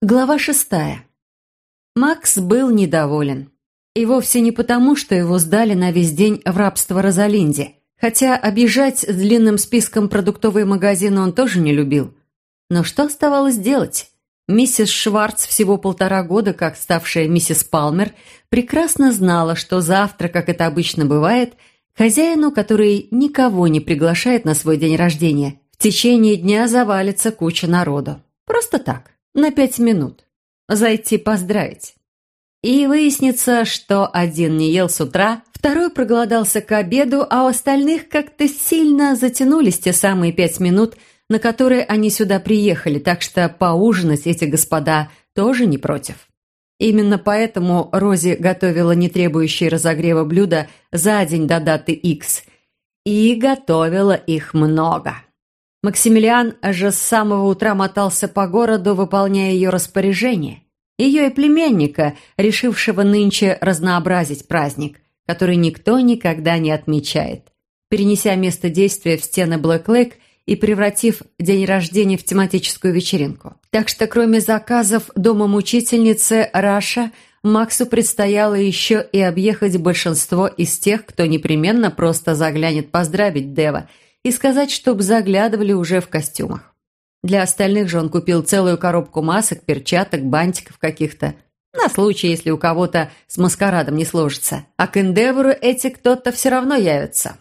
Глава шестая. Макс был недоволен. И вовсе не потому, что его сдали на весь день в рабство Розалинде, хотя объезжать с длинным списком продуктовые магазины он тоже не любил. Но что оставалось делать? Миссис Шварц, всего полтора года как ставшая миссис Палмер, прекрасно знала, что завтра, как это обычно бывает, хозяину, который никого не приглашает на свой день рождения, в течение дня завалится куча народу. Просто так на пять минут. Зайти поздравить. И выяснится, что один не ел с утра, второй проголодался к обеду, а у остальных как-то сильно затянулись те самые пять минут, на которые они сюда приехали, так что поужинать эти господа тоже не против. Именно поэтому Рози готовила не требующие разогрева блюда за день до даты X. И готовила их много. Максимилиан же с самого утра мотался по городу, выполняя ее распоряжение. Ее и племянника, решившего нынче разнообразить праздник, который никто никогда не отмечает, перенеся место действия в стены Блэк-Лейк и превратив день рождения в тематическую вечеринку. Так что кроме заказов дамы-мучительницы Раш, Максу предстояло еще и объехать большинство из тех, кто непременно просто заглянет поздравить Дева – и сказать, чтоб заглядывали уже в костюмах. Для остальных же он купил целую коробку масок, перчаток, бантиков каких-то, на случай, если у кого-то с маскарадом не сложится. А к Эндевору эти кто-то все равно явятся.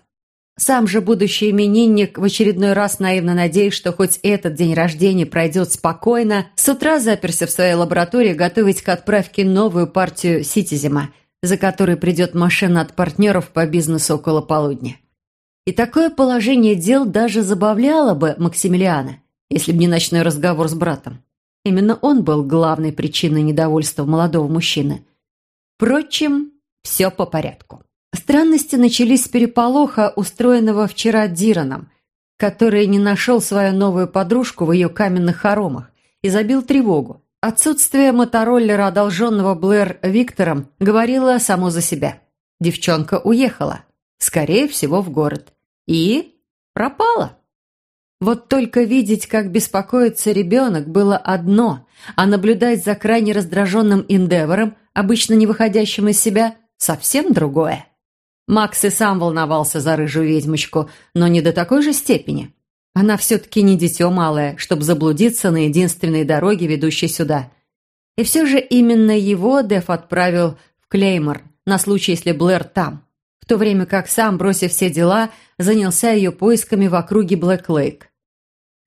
Сам же будущий именинник в очередной раз наивно надеясь, что хоть этот день рождения пройдет спокойно, с утра заперся в своей лаборатории готовить к отправке новую партию Ситизема, за которой придет машина от партнеров по бизнесу около полудня. И такое положение дел даже забавляло бы Максимилиана, если бы не ночной разговор с братом. Именно он был главной причиной недовольства молодого мужчины. Впрочем, все по порядку. Странности начались с переполоха, устроенного вчера Дираном, который не нашел свою новую подружку в ее каменных хоромах и забил тревогу. Отсутствие мотороллера, одолженного Блэр Виктором, говорило само за себя. Девчонка уехала. Скорее всего, в город. И пропала. Вот только видеть, как беспокоится ребенок, было одно, а наблюдать за крайне раздраженным Индевором, обычно не выходящим из себя, совсем другое. Макс и сам волновался за рыжую ведьмочку, но не до такой же степени. Она все-таки не дитё малое, чтобы заблудиться на единственной дороге, ведущей сюда. И все же именно его Деф отправил в Клеймор, на случай, если Блэр там в то время как сам, бросив все дела, занялся ее поисками в округе Блэк-Лейк.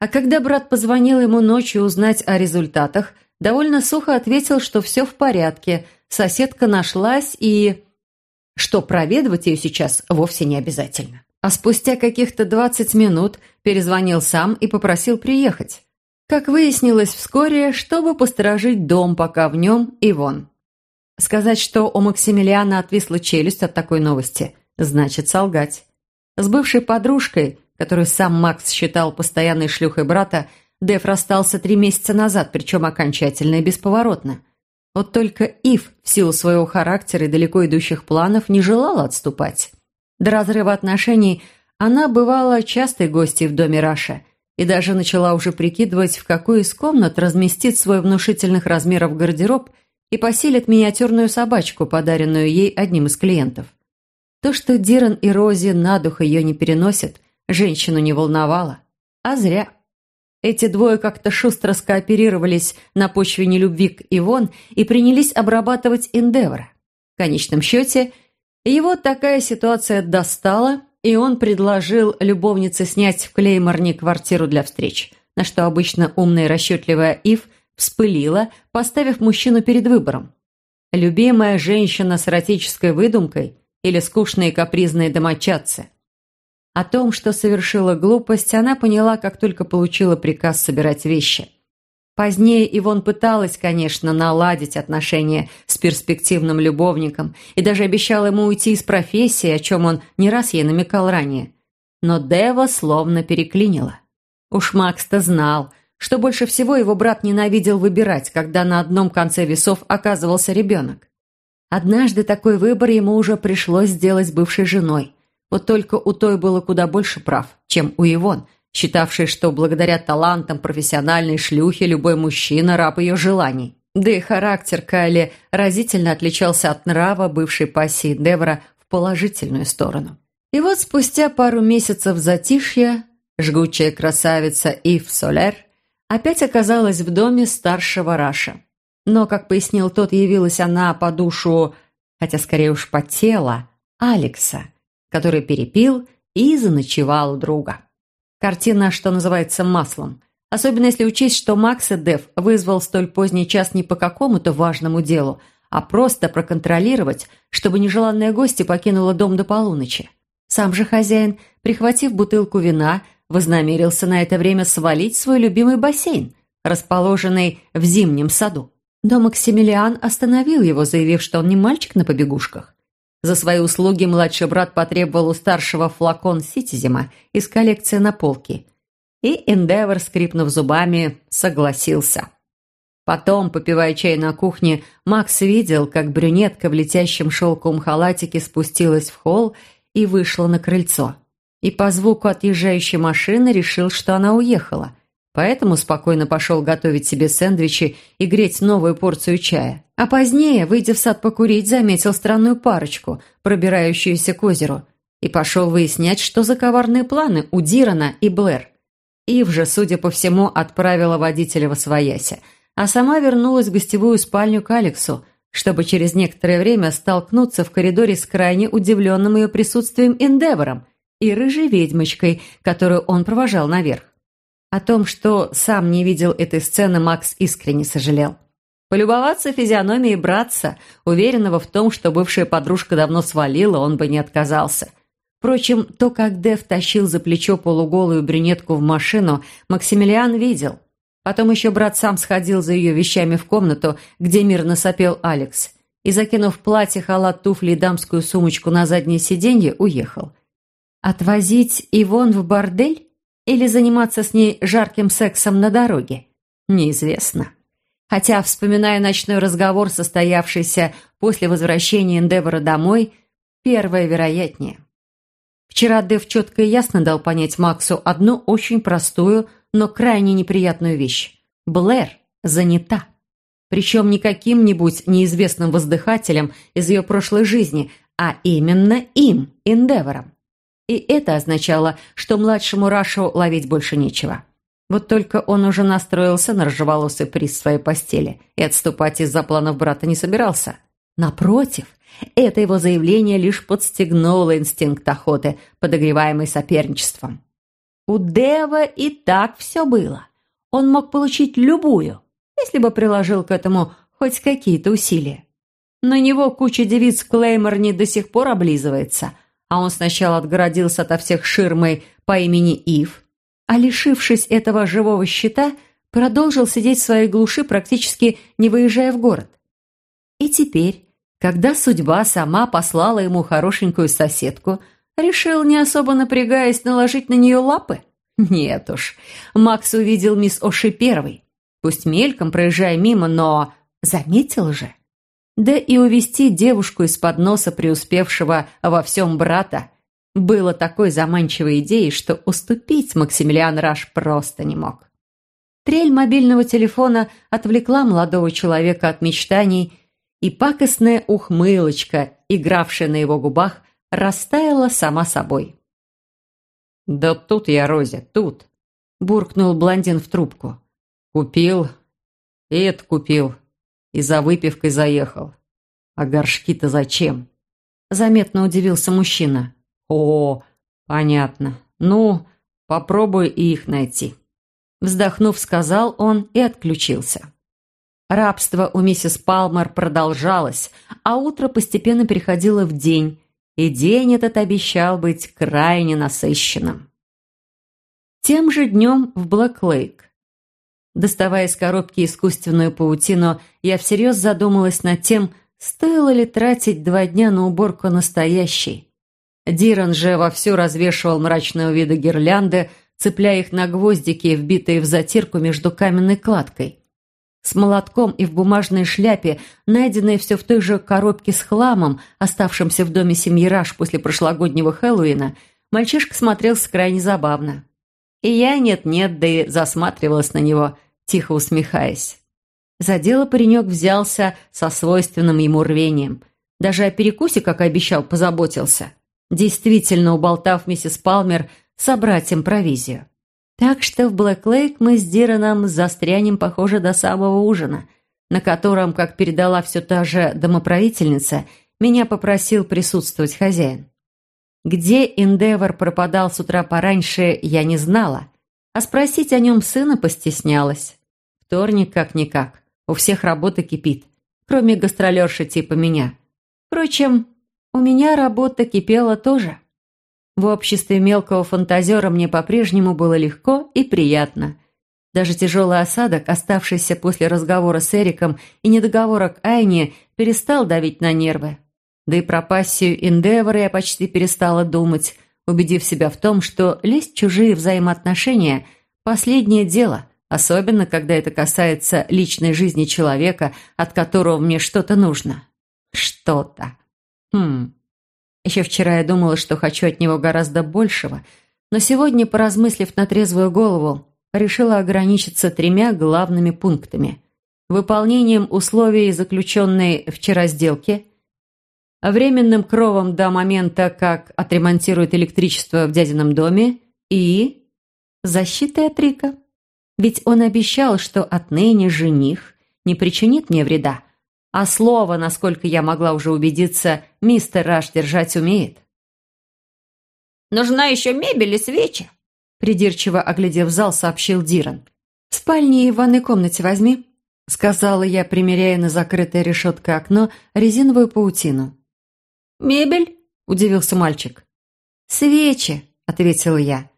А когда брат позвонил ему ночью узнать о результатах, довольно сухо ответил, что все в порядке, соседка нашлась и... что проведывать ее сейчас вовсе не обязательно. А спустя каких-то 20 минут перезвонил сам и попросил приехать. Как выяснилось вскоре, чтобы посторожить дом, пока в нем и вон. Сказать, что у Максимилиана отвисла челюсть от такой новости, значит солгать. С бывшей подружкой, которую сам Макс считал постоянной шлюхой брата, Дэв расстался три месяца назад, причем окончательно и бесповоротно. Вот только Ив, в силу своего характера и далеко идущих планов, не желала отступать. До разрыва отношений она бывала частой гостьей в доме Раша и даже начала уже прикидывать, в какую из комнат разместит свой внушительных размеров гардероб – и поселит миниатюрную собачку, подаренную ей одним из клиентов. То, что Диран и Рози на дух ее не переносят, женщину не волновало. А зря. Эти двое как-то шустро скооперировались на почве нелюбви к Ивон и принялись обрабатывать Эндевора. В конечном счете, его такая ситуация достала, и он предложил любовнице снять в Клейморне квартиру для встреч, на что обычно умная и расчетливая Ив – вспылила, поставив мужчину перед выбором. Любимая женщина с эротической выдумкой или скучные капризные домочадцы. О том, что совершила глупость, она поняла, как только получила приказ собирать вещи. Позднее Ивон пыталась, конечно, наладить отношения с перспективным любовником и даже обещала ему уйти из профессии, о чем он не раз ей намекал ранее. Но Дева словно переклинила. Уж Макс-то знал, что больше всего его брат ненавидел выбирать, когда на одном конце весов оказывался ребенок. Однажды такой выбор ему уже пришлось сделать бывшей женой. Вот только у той было куда больше прав, чем у Ивон, считавшей, что благодаря талантам профессиональной шлюхи любой мужчина – раб ее желаний. Да и характер Кайли разительно отличался от нрава бывшей пассии Девра в положительную сторону. И вот спустя пару месяцев затишья жгучая красавица Ив Солер опять оказалась в доме старшего Раша. Но, как пояснил тот, явилась она по душу, хотя скорее уж по телу, Алекса, который перепил и заночевал друга. Картина, что называется, маслом. Особенно если учесть, что Макс и Дев вызвал столь поздний час не по какому-то важному делу, а просто проконтролировать, чтобы нежеланная гостья покинула дом до полуночи. Сам же хозяин, прихватив бутылку вина, вознамерился на это время свалить свой любимый бассейн, расположенный в зимнем саду. Но Максимилиан остановил его, заявив, что он не мальчик на побегушках. За свои услуги младший брат потребовал у старшего флакон Ситизема из коллекции на полке. И Эндевор, скрипнув зубами, согласился. Потом, попивая чай на кухне, Макс видел, как брюнетка в летящем шелковом халатике спустилась в холл и вышла на крыльцо. И по звуку отъезжающей машины решил, что она уехала. Поэтому спокойно пошел готовить себе сэндвичи и греть новую порцию чая. А позднее, выйдя в сад покурить, заметил странную парочку, пробирающуюся к озеру, и пошел выяснять, что за коварные планы у Дирана и Блэр. Ив же, судя по всему, отправила водителя во свояси, а сама вернулась в гостевую спальню к Алексу, чтобы через некоторое время столкнуться в коридоре с крайне удивленным ее присутствием Эндевором и рыжей ведьмочкой, которую он провожал наверх. О том, что сам не видел этой сцены, Макс искренне сожалел. Полюбоваться физиономией братца, уверенного в том, что бывшая подружка давно свалила, он бы не отказался. Впрочем, то, как Дэв тащил за плечо полуголую брюнетку в машину, Максимилиан видел. Потом еще брат сам сходил за ее вещами в комнату, где мирно сопел Алекс, и, закинув платье, халат, туфли и дамскую сумочку на заднее сиденье, уехал. Отвозить Ивон в бордель? Или заниматься с ней жарким сексом на дороге? Неизвестно. Хотя, вспоминая ночной разговор, состоявшийся после возвращения Эндевора домой, первое вероятнее. Вчера Дэв четко и ясно дал понять Максу одну очень простую, но крайне неприятную вещь. Блэр занята. Причем не каким-нибудь неизвестным воздыхателем из ее прошлой жизни, а именно им, Эндевором. И это означало, что младшему Рашу ловить больше нечего. Вот только он уже настроился на ржеволосый приз своей постели и отступать из-за планов брата не собирался. Напротив, это его заявление лишь подстегнуло инстинкт охоты, подогреваемый соперничеством. У Дева и так все было. Он мог получить любую, если бы приложил к этому хоть какие-то усилия. На него куча девиц в Клейморне до сих пор облизывается – а он сначала отгородился ото всех ширмой по имени Ив, а лишившись этого живого щита, продолжил сидеть в своей глуши, практически не выезжая в город. И теперь, когда судьба сама послала ему хорошенькую соседку, решил, не особо напрягаясь, наложить на нее лапы? Нет уж, Макс увидел мисс Оши первой, пусть мельком проезжая мимо, но заметил же. Да и увести девушку из-под носа преуспевшего во всем брата было такой заманчивой идеей, что уступить Максимилиан Раш просто не мог. Трель мобильного телефона отвлекла молодого человека от мечтаний, и пакостная ухмылочка, игравшая на его губах, растаяла сама собой. «Да тут я, Розе, тут!» – буркнул блондин в трубку. «Купил, и это купил, и за выпивкой заехал. А горшки-то зачем? Заметно удивился мужчина. О, понятно. Ну, попробуй и их найти. Вздохнув, сказал он и отключился. Рабство у миссис Палмер продолжалось, а утро постепенно переходило в день, и день этот обещал быть крайне насыщенным. Тем же днем в Блэк-Лейк Доставая из коробки искусственную паутину, я всерьез задумалась над тем, стоило ли тратить два дня на уборку настоящей. Диран же вовсю развешивал мрачного вида гирлянды, цепляя их на гвоздики, вбитые в затирку между каменной кладкой. С молотком и в бумажной шляпе, найденной все в той же коробке с хламом, оставшимся в доме семьи Раш после прошлогоднего Хэллоуина, мальчишка смотрелся крайне забавно. И я нет-нет, да и засматривалась на него, тихо усмехаясь. За дело паренек взялся со свойственным ему рвением. Даже о перекусе, как и обещал, позаботился. Действительно, уболтав миссис Палмер собрать им провизию. Так что в Блэк-Лейк мы с Дираном застрянем, похоже, до самого ужина, на котором, как передала все та же домоправительница, меня попросил присутствовать хозяин. Где Индевор пропадал с утра пораньше, я не знала, а спросить о нем сына постеснялась. Вторник как-никак, у всех работа кипит, кроме гастролерши типа меня. Впрочем, у меня работа кипела тоже. В обществе мелкого фантазера мне по-прежнему было легко и приятно. Даже тяжелый осадок, оставшийся после разговора с Эриком и недоговора к Айне, перестал давить на нервы. Да и про пассию Эндевора я почти перестала думать, убедив себя в том, что лезть в чужие взаимоотношения – последнее дело, особенно когда это касается личной жизни человека, от которого мне что-то нужно. Что-то. Хм. Еще вчера я думала, что хочу от него гораздо большего, но сегодня, поразмыслив на трезвую голову, решила ограничиться тремя главными пунктами. Выполнением условий заключенной вчера сделки, временным кровом до момента, как отремонтируют электричество в дядином доме и защитой от Рика. Ведь он обещал, что отныне жених не причинит мне вреда, а слово, насколько я могла уже убедиться, мистер Раш держать умеет. «Нужна еще мебель и свечи», придирчиво оглядев зал, сообщил Диран. «В спальне и в ванной комнате возьми», сказала я, примеряя на закрытое решеткой окно резиновую паутину. «Мебель?» – удивился мальчик. «Свечи», – ответила я.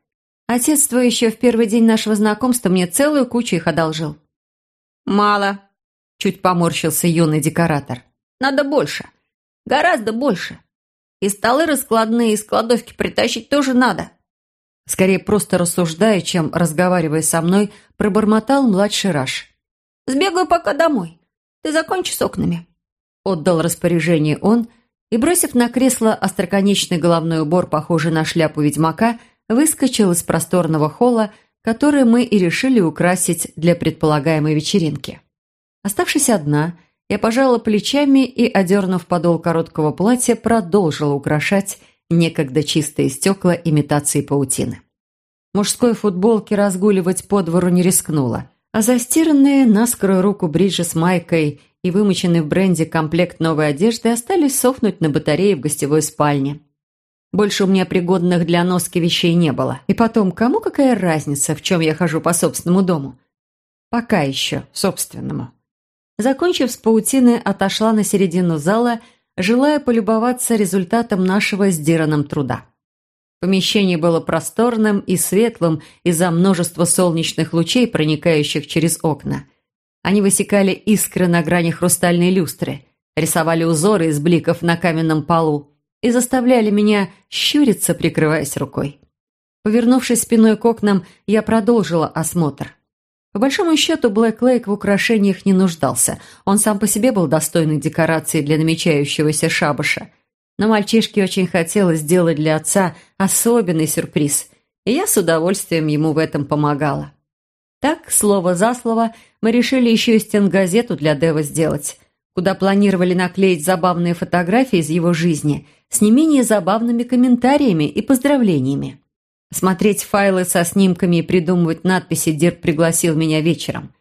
«Отец твой еще в первый день нашего знакомства мне целую кучу их одолжил». «Мало», Чуть поморщился юный декоратор. «Надо больше. Гораздо больше. И столы раскладные, и складовки притащить тоже надо». Скорее просто рассуждая, чем разговаривая со мной, пробормотал младший Раш. «Сбегаю пока домой. Ты закончи с окнами». Отдал распоряжение он и, бросив на кресло остроконечный головной убор, похожий на шляпу ведьмака, выскочил из просторного холла, который мы и решили украсить для предполагаемой вечеринки. Оставшись одна, я пожала плечами и, одернув подол короткого платья, продолжила украшать некогда чистые стекла имитации паутины. Мужской футболки разгуливать по двору не рискнула, а застиранные наскоро руку бриджи с майкой и вымоченный в бренде комплект новой одежды остались сохнуть на батарее в гостевой спальне. Больше у меня пригодных для носки вещей не было. И потом, кому какая разница, в чем я хожу по собственному дому? Пока еще собственному. Закончив с паутины, отошла на середину зала, желая полюбоваться результатом нашего сдираном труда. Помещение было просторным и светлым из-за множества солнечных лучей, проникающих через окна. Они высекали искры на грани хрустальной люстры, рисовали узоры из бликов на каменном полу и заставляли меня щуриться, прикрываясь рукой. Повернувшись спиной к окнам, я продолжила осмотр – по большому счету, Блэк Лейк в украшениях не нуждался. Он сам по себе был достойной декорацией для намечающегося шабаша. Но мальчишке очень хотелось сделать для отца особенный сюрприз, и я с удовольствием ему в этом помогала. Так, слово за слово, мы решили еще и стенгазету для Дева сделать, куда планировали наклеить забавные фотографии из его жизни с не менее забавными комментариями и поздравлениями. Смотреть файлы со снимками и придумывать надписи Дирк пригласил меня вечером.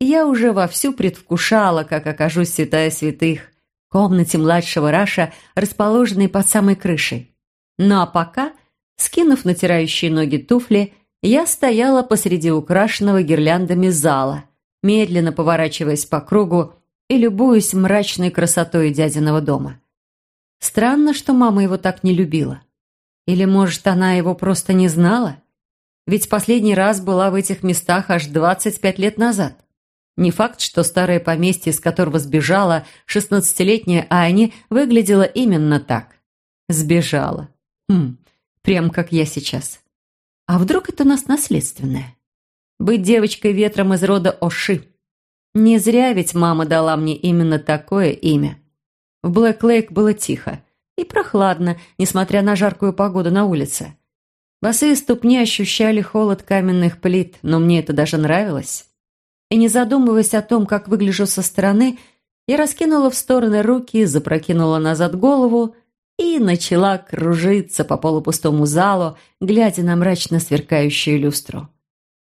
я уже вовсю предвкушала, как окажусь святая святых, в комнате младшего Раша, расположенной под самой крышей. Ну а пока, скинув натирающие ноги туфли, я стояла посреди украшенного гирляндами зала, медленно поворачиваясь по кругу и любуясь мрачной красотой дядиного дома. Странно, что мама его так не любила. Или, может, она его просто не знала? Ведь последний раз была в этих местах аж 25 лет назад. Не факт, что старое поместье, из которого сбежала шестнадцатилетняя Ани, выглядело именно так. Сбежала. Хм, прям как я сейчас. А вдруг это у нас наследственное? Быть девочкой ветром из рода Оши. Не зря ведь мама дала мне именно такое имя. В Блэк Лейк было тихо и прохладно, несмотря на жаркую погоду на улице. Босые ступни ощущали холод каменных плит, но мне это даже нравилось. И не задумываясь о том, как выгляжу со стороны, я раскинула в стороны руки, запрокинула назад голову и начала кружиться по полупустому залу, глядя на мрачно сверкающую люстру.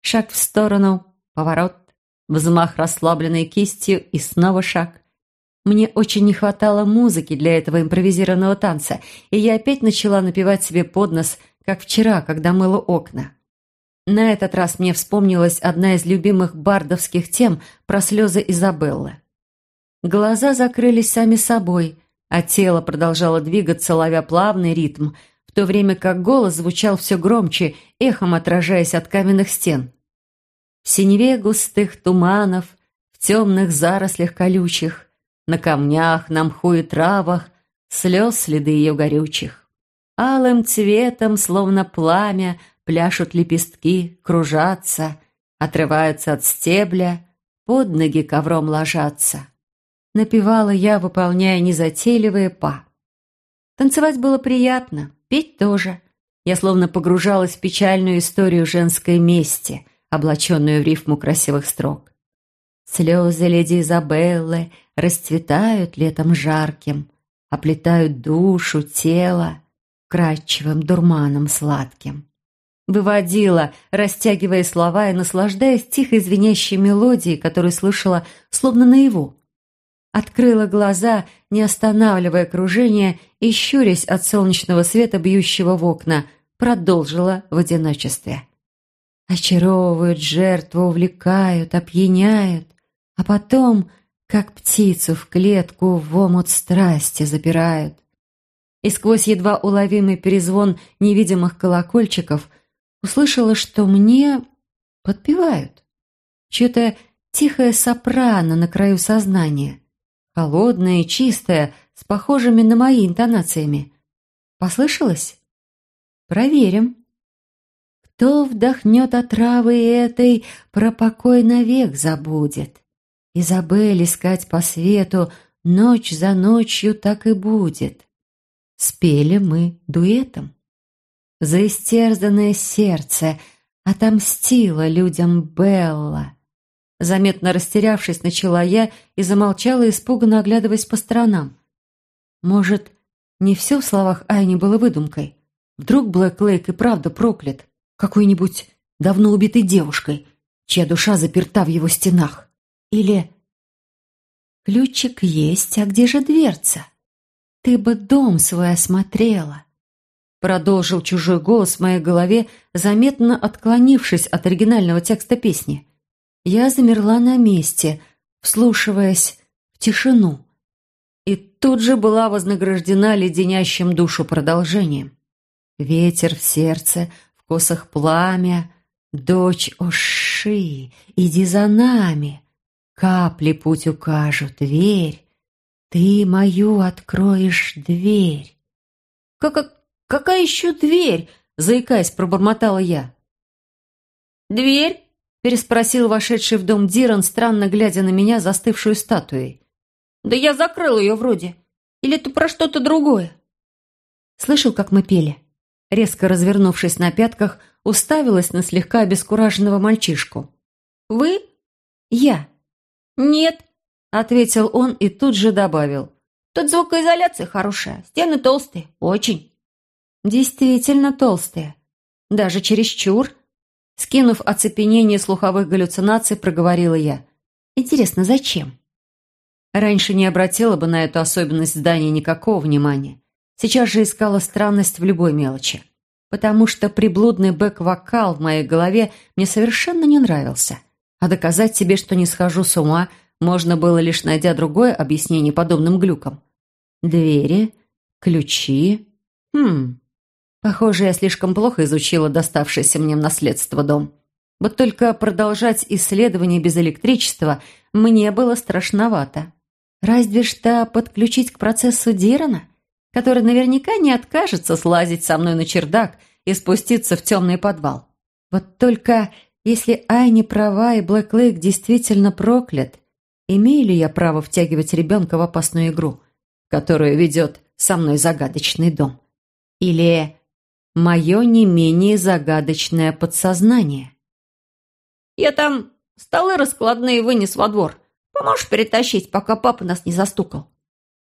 Шаг в сторону, поворот, взмах расслабленной кистью и снова шаг. Мне очень не хватало музыки для этого импровизированного танца, и я опять начала напевать себе под нос, как вчера, когда мыла окна. На этот раз мне вспомнилась одна из любимых бардовских тем про слезы Изабеллы. Глаза закрылись сами собой, а тело продолжало двигаться, ловя плавный ритм, в то время как голос звучал все громче, эхом отражаясь от каменных стен. В синеве густых туманов, в темных зарослях колючих, на камнях, на мху и травах, слез следы ее горючих. Алым цветом, словно пламя, пляшут лепестки, кружатся, отрываются от стебля, под ноги ковром ложатся. Напевала я, выполняя незатейливые па. Танцевать было приятно, петь тоже. Я словно погружалась в печальную историю женской мести, облаченную в рифму красивых строк. Слезы леди Изабеллы расцветают летом жарким, оплетают душу, тело кратчевым дурманом сладким. Выводила, растягивая слова и наслаждаясь тихой звенящей мелодией, которую слышала словно наяву. Открыла глаза, не останавливая кружение и, щурясь от солнечного света, бьющего в окна, продолжила в одиночестве. Очаровывают жертву, увлекают, опьяняют, а потом, как птицу в клетку, в омут страсти запирают. И сквозь едва уловимый перезвон невидимых колокольчиков услышала, что мне подпевают. Чье-то тихое сопрано на краю сознания, холодное и чистое, с похожими на мои интонациями. Послышалось? Проверим. Кто вдохнет отравы этой, про покой навек забудет. Изабель искать по свету, ночь за ночью так и будет. Спели мы дуэтом. За истерзанное сердце отомстила людям Белла. Заметно растерявшись, начала я и замолчала, испуганно оглядываясь по сторонам. Может, не все в словах Айни было выдумкой? Вдруг Блэк Лейк и правда проклят какой-нибудь давно убитой девушкой, чья душа заперта в его стенах? Или... Ключик есть, а где же дверца? Ты бы дом свой осмотрела. Продолжил чужой голос в моей голове, заметно отклонившись от оригинального текста песни. Я замерла на месте, вслушиваясь в тишину. И тут же была вознаграждена леденящим душу продолжением. Ветер в сердце, в косах пламя, Дочь Оши, иди за нами, Капли путь укажут, верь, Ты мою откроешь дверь. «Как, какая еще дверь?» — заикаясь, пробормотала я. «Дверь?» — переспросил вошедший в дом Диран, странно глядя на меня, застывшую статуей. «Да я закрыл ее вроде. Или это про что-то другое?» Слышал, как мы пели? Резко развернувшись на пятках, уставилась на слегка обескураженного мальчишку. «Вы?» «Я». «Нет», — ответил он и тут же добавил. «Тут звукоизоляция хорошая, стены толстые, очень». «Действительно толстые. Даже чересчур». Скинув оцепенение слуховых галлюцинаций, проговорила я. «Интересно, зачем?» Раньше не обратила бы на эту особенность здания никакого внимания. Сейчас же искала странность в любой мелочи потому что приблудный бэк-вокал в моей голове мне совершенно не нравился. А доказать себе, что не схожу с ума, можно было лишь найдя другое объяснение подобным глюкам. Двери, ключи... Хм... Похоже, я слишком плохо изучила доставшееся мне в наследство дом. Вот только продолжать исследование без электричества мне было страшновато. Разве что подключить к процессу Дирана? который наверняка не откажется слазить со мной на чердак и спуститься в темный подвал. Вот только если Айни права и Блэк Лейк действительно проклят, имею ли я право втягивать ребенка в опасную игру, которую ведет со мной загадочный дом? Или мое не менее загадочное подсознание. «Я там столы раскладные вынес во двор. Поможешь перетащить, пока папа нас не застукал?»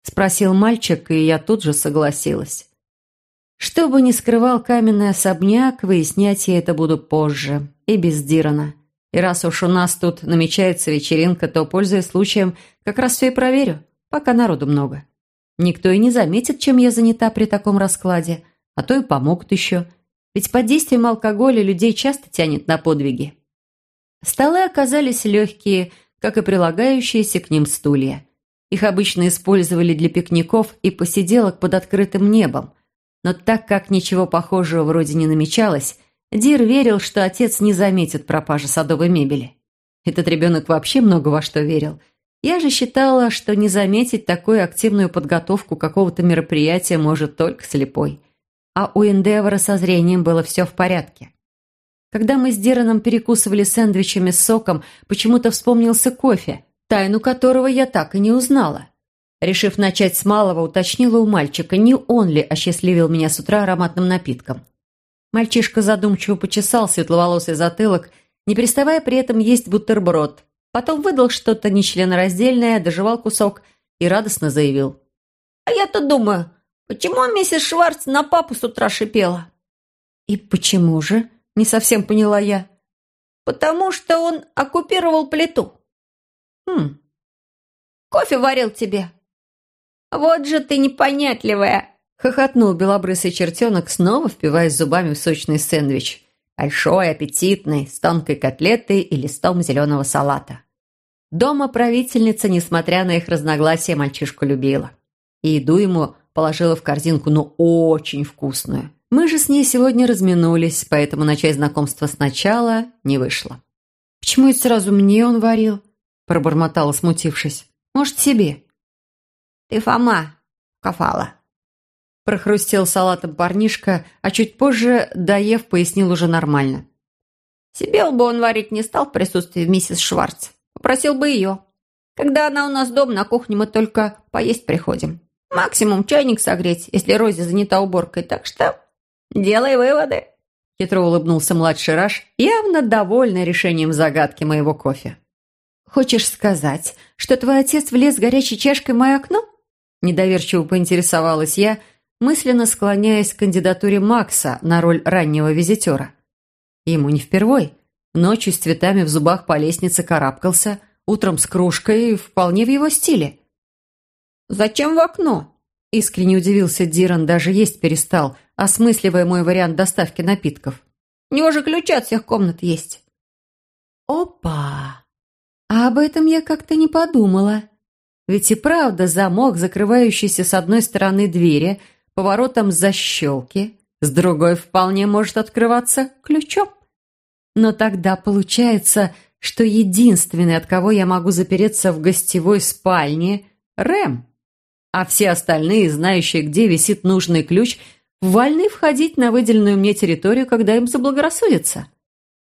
Спросил мальчик, и я тут же согласилась. Что бы ни скрывал каменный особняк, выяснять я это буду позже, и без Дирана. И раз уж у нас тут намечается вечеринка, то, пользуясь случаем, как раз все и проверю, пока народу много. Никто и не заметит, чем я занята при таком раскладе, а то и помогут еще. Ведь под действием алкоголя людей часто тянет на подвиги. Столы оказались легкие, как и прилагающиеся к ним стулья. Их обычно использовали для пикников и посиделок под открытым небом. Но так как ничего похожего вроде не намечалось, Дир верил, что отец не заметит пропажи садовой мебели. Этот ребенок вообще много во что верил. Я же считала, что не заметить такую активную подготовку какого-то мероприятия может только слепой. А у Эндевора со зрением было все в порядке. Когда мы с Дираном перекусывали сэндвичами с соком, почему-то вспомнился кофе – тайну которого я так и не узнала. Решив начать с малого, уточнила у мальчика, не он ли осчастливил меня с утра ароматным напитком. Мальчишка задумчиво почесал светловолосый затылок, не переставая при этом есть бутерброд. Потом выдал что-то нечленораздельное, доживал кусок и радостно заявил. «А я-то думаю, почему миссис Шварц на папу с утра шипела?» «И почему же?» – не совсем поняла я. «Потому что он оккупировал плиту. «Хм, кофе варил тебе». «Вот же ты непонятливая!» — хохотнул белобрысый чертенок, снова впиваясь зубами в сочный сэндвич. Большой, аппетитный, с тонкой котлетой и листом зеленого салата. Дома правительница, несмотря на их разногласия, мальчишку любила. И еду ему положила в корзинку, но очень вкусную. Мы же с ней сегодня разминулись, поэтому начать знакомство сначала не вышло. Почему это сразу мне он варил? пробормотала, смутившись. «Может, себе?» «Ты Фома, кафала». Прохрустел салатом парнишка, а чуть позже, доев, пояснил уже нормально. «Себе бы он варить не стал в присутствии миссис Шварц. Попросил бы ее. Когда она у нас дома, на кухне мы только поесть приходим. Максимум чайник согреть, если Рози занята уборкой. Так что делай выводы». Хитро улыбнулся младший Раш, явно довольный решением загадки моего кофе. «Хочешь сказать, что твой отец влез горячей чашкой в мое окно?» Недоверчиво поинтересовалась я, мысленно склоняясь к кандидатуре Макса на роль раннего визитера. Ему не впервой. Ночью с цветами в зубах по лестнице карабкался, утром с кружкой, вполне в его стиле. «Зачем в окно?» Искренне удивился Диран, даже есть перестал, осмысливая мой вариант доставки напитков. «У него же ключи от всех комнат есть». «Опа!» А об этом я как-то не подумала. Ведь и правда замок, закрывающийся с одной стороны двери, поворотом защелки, с другой вполне может открываться ключом. Но тогда получается, что единственный, от кого я могу запереться в гостевой спальне, Рэм. А все остальные, знающие, где висит нужный ключ, вольны входить на выделенную мне территорию, когда им заблагорассудится.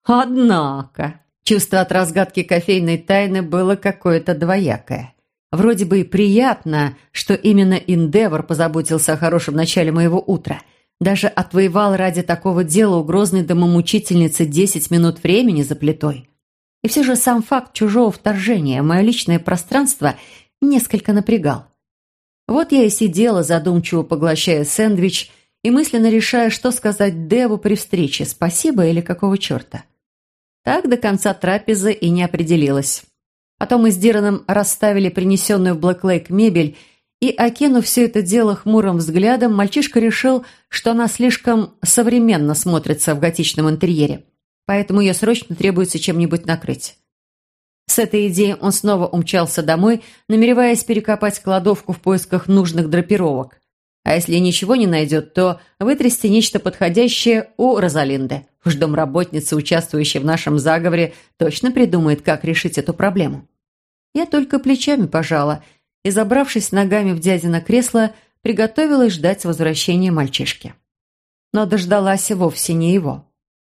Однако... Чувство от разгадки кофейной тайны было какое-то двоякое. Вроде бы и приятно, что именно Индевор позаботился о хорошем начале моего утра. Даже отвоевал ради такого дела у грозной домомучительницы 10 минут времени за плитой. И все же сам факт чужого вторжения в мое личное пространство несколько напрягал. Вот я и сидела, задумчиво поглощая сэндвич и мысленно решая, что сказать Деву при встрече, спасибо или какого черта. Так до конца трапезы и не определилась. Потом мы с Дираном расставили принесенную в Блэк-Лейк мебель, и, окинув все это дело хмурым взглядом, мальчишка решил, что она слишком современно смотрится в готичном интерьере, поэтому ее срочно требуется чем-нибудь накрыть. С этой идеей он снова умчался домой, намереваясь перекопать кладовку в поисках нужных драпировок. А если ничего не найдет, то вытрясти нечто подходящее у Розалинды. Уж домработница, участвующая в нашем заговоре, точно придумает, как решить эту проблему. Я только плечами пожала и, забравшись ногами в дядино кресло, приготовилась ждать возвращения мальчишки. Но дождалась вовсе не его.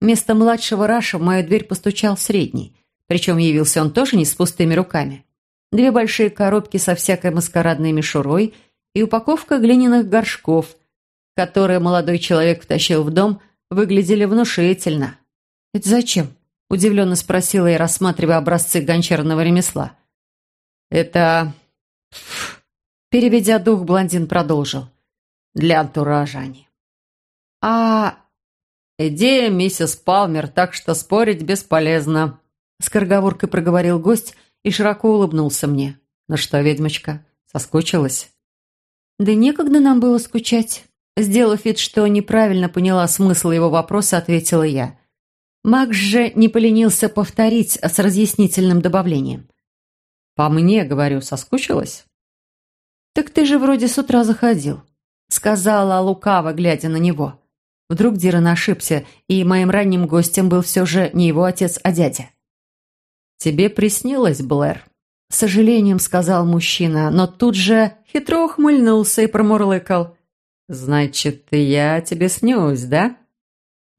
Вместо младшего Раша в мою дверь постучал средний, причем явился он тоже не с пустыми руками. Две большие коробки со всякой маскарадной мишурой – и упаковка глиняных горшков. которые молодой человек втащил в дом, выглядели внушительно. «Это зачем?» – удивленно спросила я, рассматривая образцы гончарного ремесла. «Это...» Переведя дух, блондин продолжил. «Для антуража они». «А...» «Идея миссис Палмер, так что спорить бесполезно», – скороговоркой проговорил гость и широко улыбнулся мне. «Ну что, ведьмочка, соскучилась?» «Да некогда нам было скучать». Сделав вид, что неправильно поняла смысл его вопроса, ответила я. Макс же не поленился повторить с разъяснительным добавлением. «По мне, говорю, соскучилась?» «Так ты же вроде с утра заходил», — сказала лукаво, глядя на него. Вдруг Диран ошибся, и моим ранним гостем был все же не его отец, а дядя. «Тебе приснилось, Блэр?» С сожалением сказал мужчина, но тут же хитро ухмыльнулся и промурлыкал. «Значит, я тебе снюсь, да?»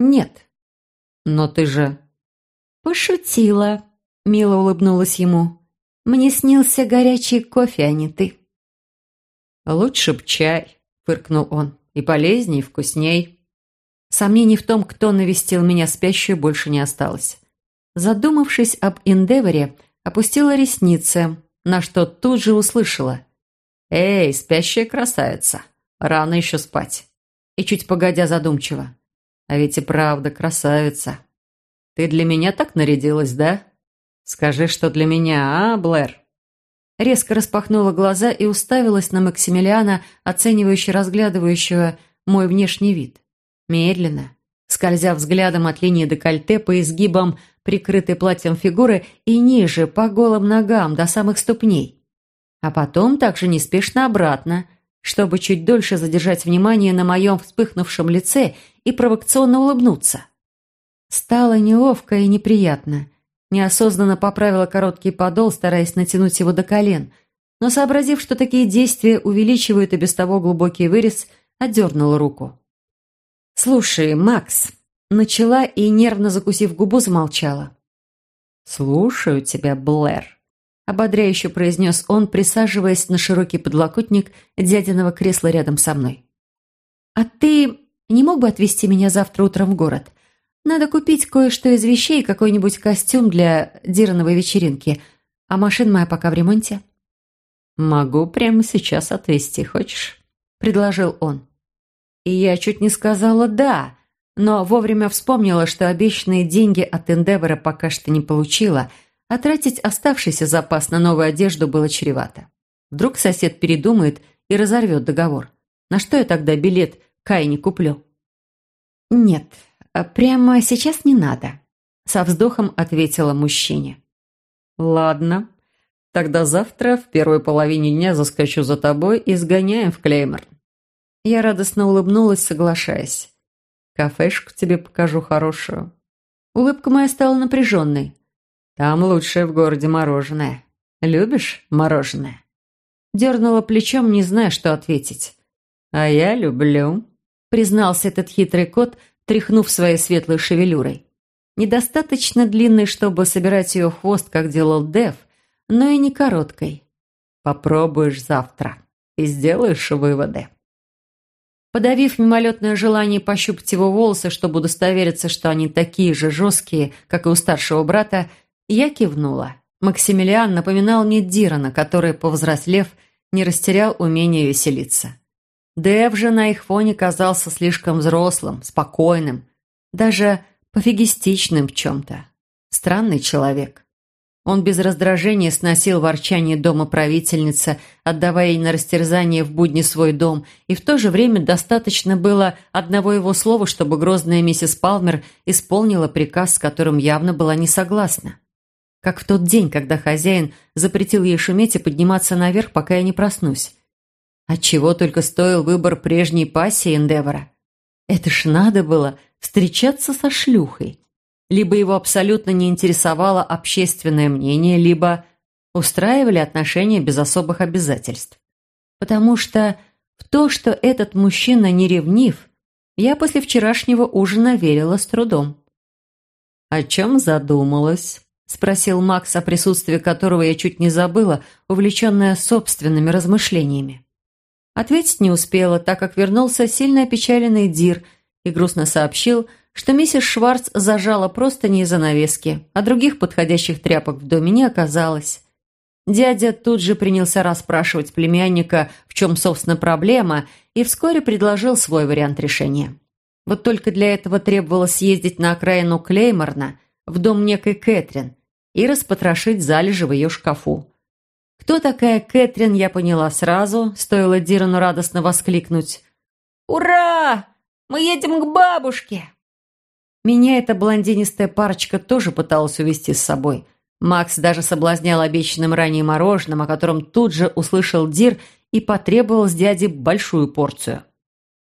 «Нет». «Но ты же...» «Пошутила», — мило улыбнулась ему. «Мне снился горячий кофе, а не ты». «Лучше б чай», — фыркнул он. «И полезней, и вкусней». Сомнений в том, кто навестил меня спящую, больше не осталось. Задумавшись об Эндеворе, опустила ресницы, на что тут же услышала. «Эй, спящая красавица, рано еще спать». И чуть погодя задумчиво. «А ведь и правда красавица. Ты для меня так нарядилась, да? Скажи, что для меня, а, Блэр?» Резко распахнула глаза и уставилась на Максимилиана, оценивающе разглядывающего мой внешний вид. Медленно, скользя взглядом от линии декольте по изгибам прикрытой платьем фигуры и ниже, по голым ногам, до самых ступней. А потом также неспешно обратно, чтобы чуть дольше задержать внимание на моем вспыхнувшем лице и провокационно улыбнуться. Стало неловко и неприятно. Неосознанно поправила короткий подол, стараясь натянуть его до колен, но, сообразив, что такие действия увеличивают и без того глубокий вырез, отдернула руку. «Слушай, Макс», начала и, нервно закусив губу, замолчала. «Слушаю тебя, Блэр», — ободряюще произнес он, присаживаясь на широкий подлокотник дядиного кресла рядом со мной. «А ты не мог бы отвезти меня завтра утром в город? Надо купить кое-что из вещей, какой-нибудь костюм для Дирановой вечеринки, а машина моя пока в ремонте». «Могу прямо сейчас отвезти, хочешь?» — предложил он. И я чуть не сказала «да», но вовремя вспомнила, что обещанные деньги от Эндевора пока что не получила, а тратить оставшийся запас на новую одежду было чревато. Вдруг сосед передумает и разорвет договор. На что я тогда билет Кай не куплю? «Нет, прямо сейчас не надо», — со вздохом ответила мужчине. «Ладно, тогда завтра в первой половине дня заскочу за тобой и сгоняем в Клеймор. Я радостно улыбнулась, соглашаясь. «Кафешку тебе покажу хорошую». Улыбка моя стала напряженной. «Там лучшее в городе мороженое. Любишь мороженое?» Дернула плечом, не зная, что ответить. «А я люблю», — признался этот хитрый кот, тряхнув своей светлой шевелюрой. Недостаточно длинной, чтобы собирать ее хвост, как делал Дев, но и не короткой. «Попробуешь завтра и сделаешь выводы». Подавив мимолетное желание пощупать его волосы, чтобы удостовериться, что они такие же жесткие, как и у старшего брата, я кивнула. Максимилиан напоминал мне Дирана, который, повзрослев, не растерял умение веселиться. Дэв же на их фоне казался слишком взрослым, спокойным, даже пофигистичным в чем-то. Странный человек. Он без раздражения сносил ворчание дома правительницы, отдавая ей на растерзание в будни свой дом, и в то же время достаточно было одного его слова, чтобы грозная миссис Палмер исполнила приказ, с которым явно была не согласна. Как в тот день, когда хозяин запретил ей шуметь и подниматься наверх, пока я не проснусь. Отчего только стоил выбор прежней пассии Эндевора. Это ж надо было встречаться со шлюхой. Либо его абсолютно не интересовало общественное мнение, либо устраивали отношения без особых обязательств. Потому что в то, что этот мужчина не ревнив, я после вчерашнего ужина верила с трудом. «О чем задумалась?» – спросил Макс, о присутствии которого я чуть не забыла, увлеченная собственными размышлениями. Ответить не успела, так как вернулся сильно опечаленный Дир и грустно сообщил, что миссис Шварц зажала просто не занавески, а других подходящих тряпок в доме не оказалось. Дядя тут же принялся расспрашивать племянника, в чем, собственно, проблема, и вскоре предложил свой вариант решения. Вот только для этого требовалось съездить на окраину Клейморна, в дом некой Кэтрин, и распотрошить залежи в ее шкафу. Кто такая Кэтрин, я поняла сразу, стоило Дирану радостно воскликнуть. «Ура! Мы едем к бабушке!» Меня эта блондинистая парочка тоже пыталась увести с собой. Макс даже соблазнял обещанным ранее мороженым, о котором тут же услышал Дир и потребовал с дяди большую порцию.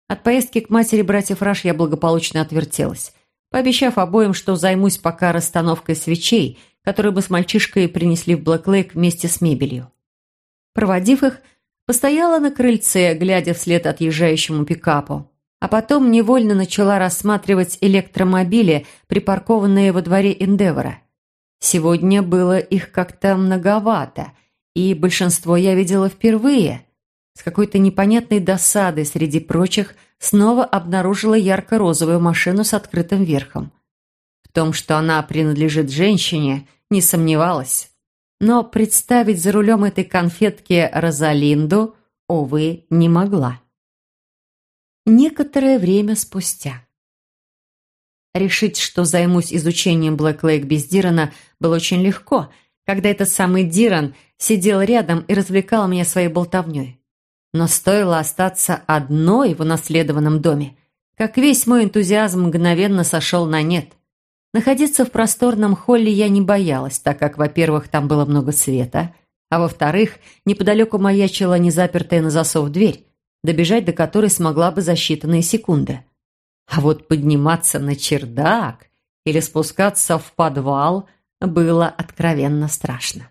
От поездки к матери братьев Раш я благополучно отвертелась, пообещав обоим, что займусь пока расстановкой свечей, которые бы с мальчишкой принесли в Блэклейк вместе с мебелью. Проводив их, постояла на крыльце, глядя вслед отъезжающему пикапу, а потом невольно начала рассматривать электромобили, припаркованные во дворе Эндевора. Сегодня было их как-то многовато, и большинство я видела впервые. С какой-то непонятной досадой среди прочих снова обнаружила ярко-розовую машину с открытым верхом. В том, что она принадлежит женщине, не сомневалась. Но представить за рулем этой конфетки Розалинду, увы, не могла. Некоторое время спустя. Решить, что займусь изучением Блэк Лейк без Дирана, было очень легко, когда этот самый Диран сидел рядом и развлекал меня своей болтовней. Но стоило остаться одной в унаследованном доме, как весь мой энтузиазм мгновенно сошел на нет. Находиться в просторном холле я не боялась, так как, во-первых, там было много света, а во-вторых, неподалеку маячила незапертая на засов дверь, добежать до которой смогла бы за считанные секунды. А вот подниматься на чердак или спускаться в подвал было откровенно страшно.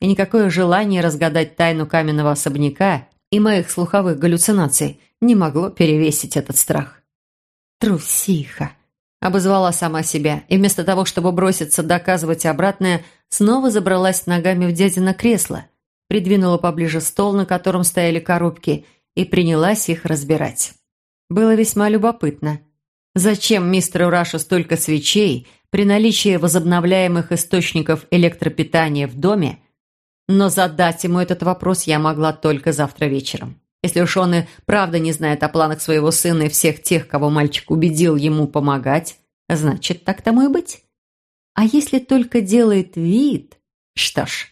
И никакое желание разгадать тайну каменного особняка и моих слуховых галлюцинаций не могло перевесить этот страх. «Трусиха!» – обозвала сама себя, и вместо того, чтобы броситься доказывать обратное, снова забралась ногами в дядино кресло, придвинула поближе стол, на котором стояли коробки, и принялась их разбирать. Было весьма любопытно. Зачем мистеру Рашу столько свечей при наличии возобновляемых источников электропитания в доме, но задать ему этот вопрос я могла только завтра вечером. Если уж он и правда не знает о планах своего сына и всех тех, кого мальчик убедил ему помогать, значит, так тому и быть. А если только делает вид... Что ж,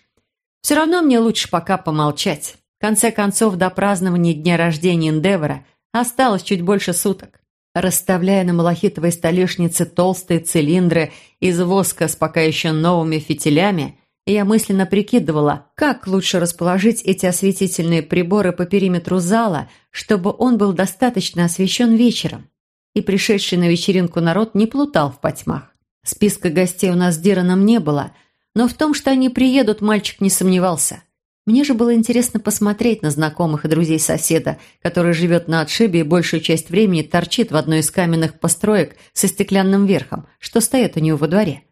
все равно мне лучше пока помолчать. Конце концов, до празднования дня рождения Эндевора осталось чуть больше суток. Расставляя на малахитовой столешнице толстые цилиндры из воска с пока еще новыми фитилями, я мысленно прикидывала, как лучше расположить эти осветительные приборы по периметру зала, чтобы он был достаточно освещен вечером. И пришедший на вечеринку народ не плутал в потьмах. Списка гостей у нас с Дираном не было, но в том, что они приедут, мальчик не сомневался. Мне же было интересно посмотреть на знакомых и друзей соседа, который живет на отшибе и большую часть времени торчит в одной из каменных построек со стеклянным верхом, что стоит у него во дворе.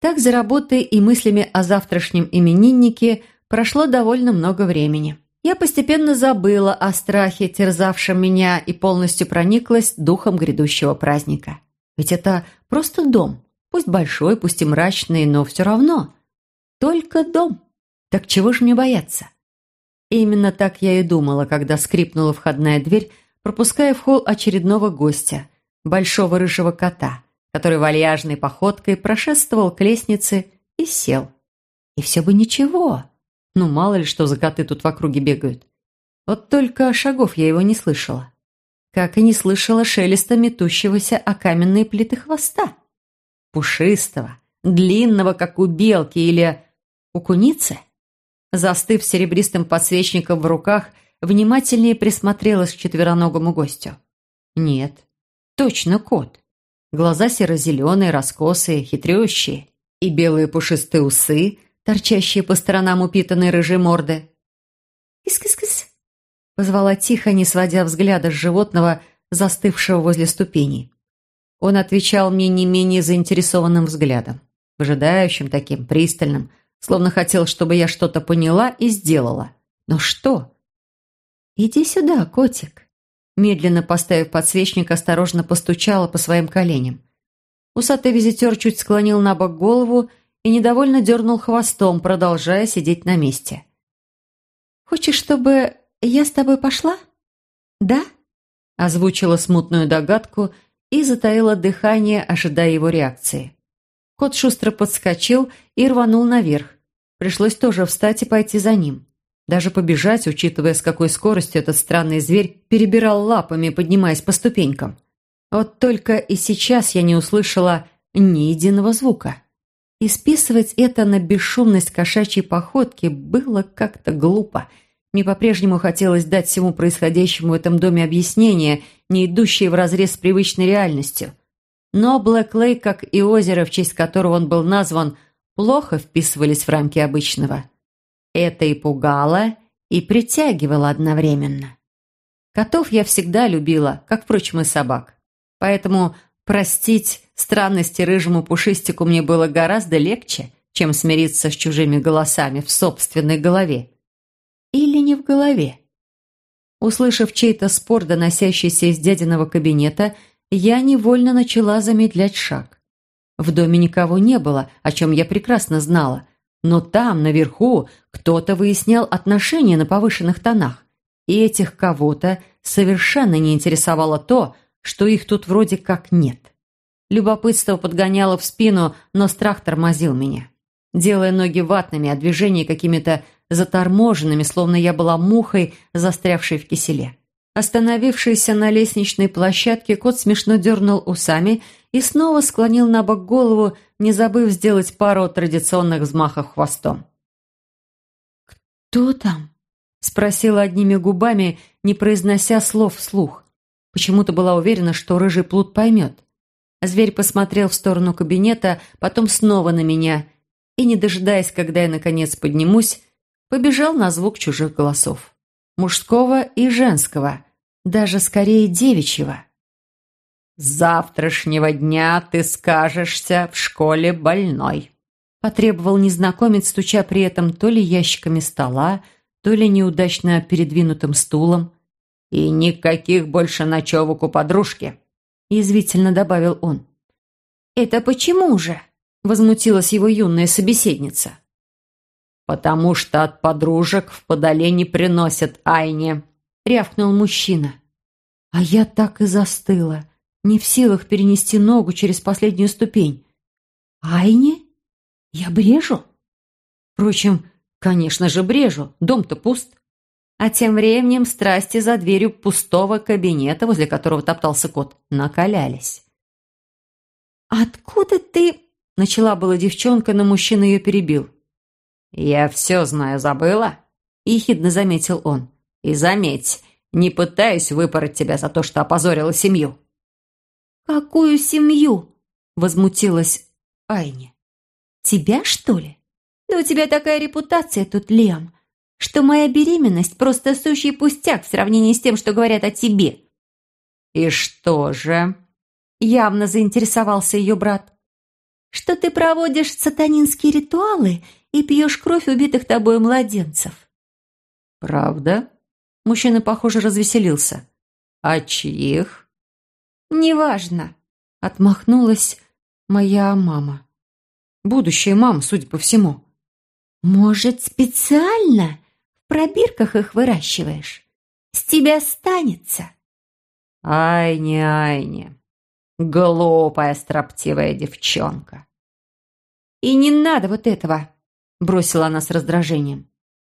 Так за работой и мыслями о завтрашнем имениннике прошло довольно много времени. Я постепенно забыла о страхе, терзавшем меня, и полностью прониклась духом грядущего праздника. Ведь это просто дом, пусть большой, пусть и мрачный, но все равно. Только дом. Так чего же мне бояться? И именно так я и думала, когда скрипнула входная дверь, пропуская в холл очередного гостя, большого рыжего кота – который вальяжной походкой прошествовал к лестнице и сел. И все бы ничего. Ну, мало ли, что за коты тут в округе бегают. Вот только шагов я его не слышала. Как и не слышала шелеста метущегося о каменные плиты хвоста. Пушистого, длинного, как у белки или у куницы. Застыв серебристым подсвечником в руках, внимательнее присмотрелась к четвероногому гостю. Нет, точно кот. Глаза серо-зеленые, раскосые, хитрющие. И белые пушистые усы, торчащие по сторонам упитанной рыжей морды. «Кис-кис-кис!» — позвала тихо, не сводя взгляда с животного, застывшего возле ступеней. Он отвечал мне не менее заинтересованным взглядом, выжидающим таким, пристальным, словно хотел, чтобы я что-то поняла и сделала. Но что? «Иди сюда, котик». Медленно поставив подсвечник, осторожно постучала по своим коленям. Усатый визитер чуть склонил на бок голову и недовольно дернул хвостом, продолжая сидеть на месте. «Хочешь, чтобы я с тобой пошла?» «Да?» Озвучила смутную догадку и затаила дыхание, ожидая его реакции. Кот шустро подскочил и рванул наверх. Пришлось тоже встать и пойти за ним. Даже побежать, учитывая, с какой скоростью этот странный зверь перебирал лапами, поднимаясь по ступенькам. Вот только и сейчас я не услышала ни единого звука. И списывать это на бесшумность кошачьей походки было как-то глупо. Мне по-прежнему хотелось дать всему происходящему в этом доме объяснение, не идущее вразрез с привычной реальностью. Но Блэк Лейк, как и озеро, в честь которого он был назван, плохо вписывались в рамки обычного. Это и пугало, и притягивало одновременно. Котов я всегда любила, как, впрочем, и собак. Поэтому простить странности рыжему пушистику мне было гораздо легче, чем смириться с чужими голосами в собственной голове. Или не в голове. Услышав чей-то спор, доносящийся из дядиного кабинета, я невольно начала замедлять шаг. В доме никого не было, о чем я прекрасно знала, но там, наверху, кто-то выяснял отношения на повышенных тонах, и этих кого-то совершенно не интересовало то, что их тут вроде как нет. Любопытство подгоняло в спину, но страх тормозил меня, делая ноги ватными, а движения какими-то заторможенными, словно я была мухой, застрявшей в киселе. Остановившийся на лестничной площадке, кот смешно дернул усами и снова склонил на бок голову, не забыв сделать пару традиционных взмахов хвостом. «Кто там?» — спросила одними губами, не произнося слов вслух. Почему-то была уверена, что рыжий плут поймет. Зверь посмотрел в сторону кабинета, потом снова на меня и, не дожидаясь, когда я наконец поднимусь, побежал на звук чужих голосов. Мужского и женского, даже скорее девичьего. «С завтрашнего дня ты скажешься в школе больной», потребовал незнакомец, стуча при этом то ли ящиками стола, то ли неудачно передвинутым стулом. «И никаких больше ночевок у подружки», язвительно добавил он. «Это почему же?» возмутилась его юная собеседница. «Потому что от подружек в подоле не приносят Айне», рявкнул мужчина. А я так и застыла не в силах перенести ногу через последнюю ступень. «Айни? Я брежу?» Впрочем, конечно же, брежу, дом-то пуст. А тем временем страсти за дверью пустого кабинета, возле которого топтался кот, накалялись. «Откуда ты...» — начала была девчонка, но мужчина ее перебил. «Я все знаю, забыла?» — ехидно заметил он. «И заметь, не пытаюсь выпороть тебя за то, что опозорила семью». «Какую семью?» – возмутилась Айни. «Тебя, что ли? Да у тебя такая репутация тут, Лем, что моя беременность – просто сущий пустяк в сравнении с тем, что говорят о тебе». «И что же?» – явно заинтересовался ее брат. «Что ты проводишь сатанинские ритуалы и пьешь кровь убитых тобой младенцев». «Правда?» – мужчина, похоже, развеселился. «А чьих?» «Неважно», — отмахнулась моя мама. Будущая мама, судя по всему. «Может, специально в пробирках их выращиваешь? С тебя останется». «Айни, Айни, глупая строптивая девчонка». «И не надо вот этого», — бросила она с раздражением.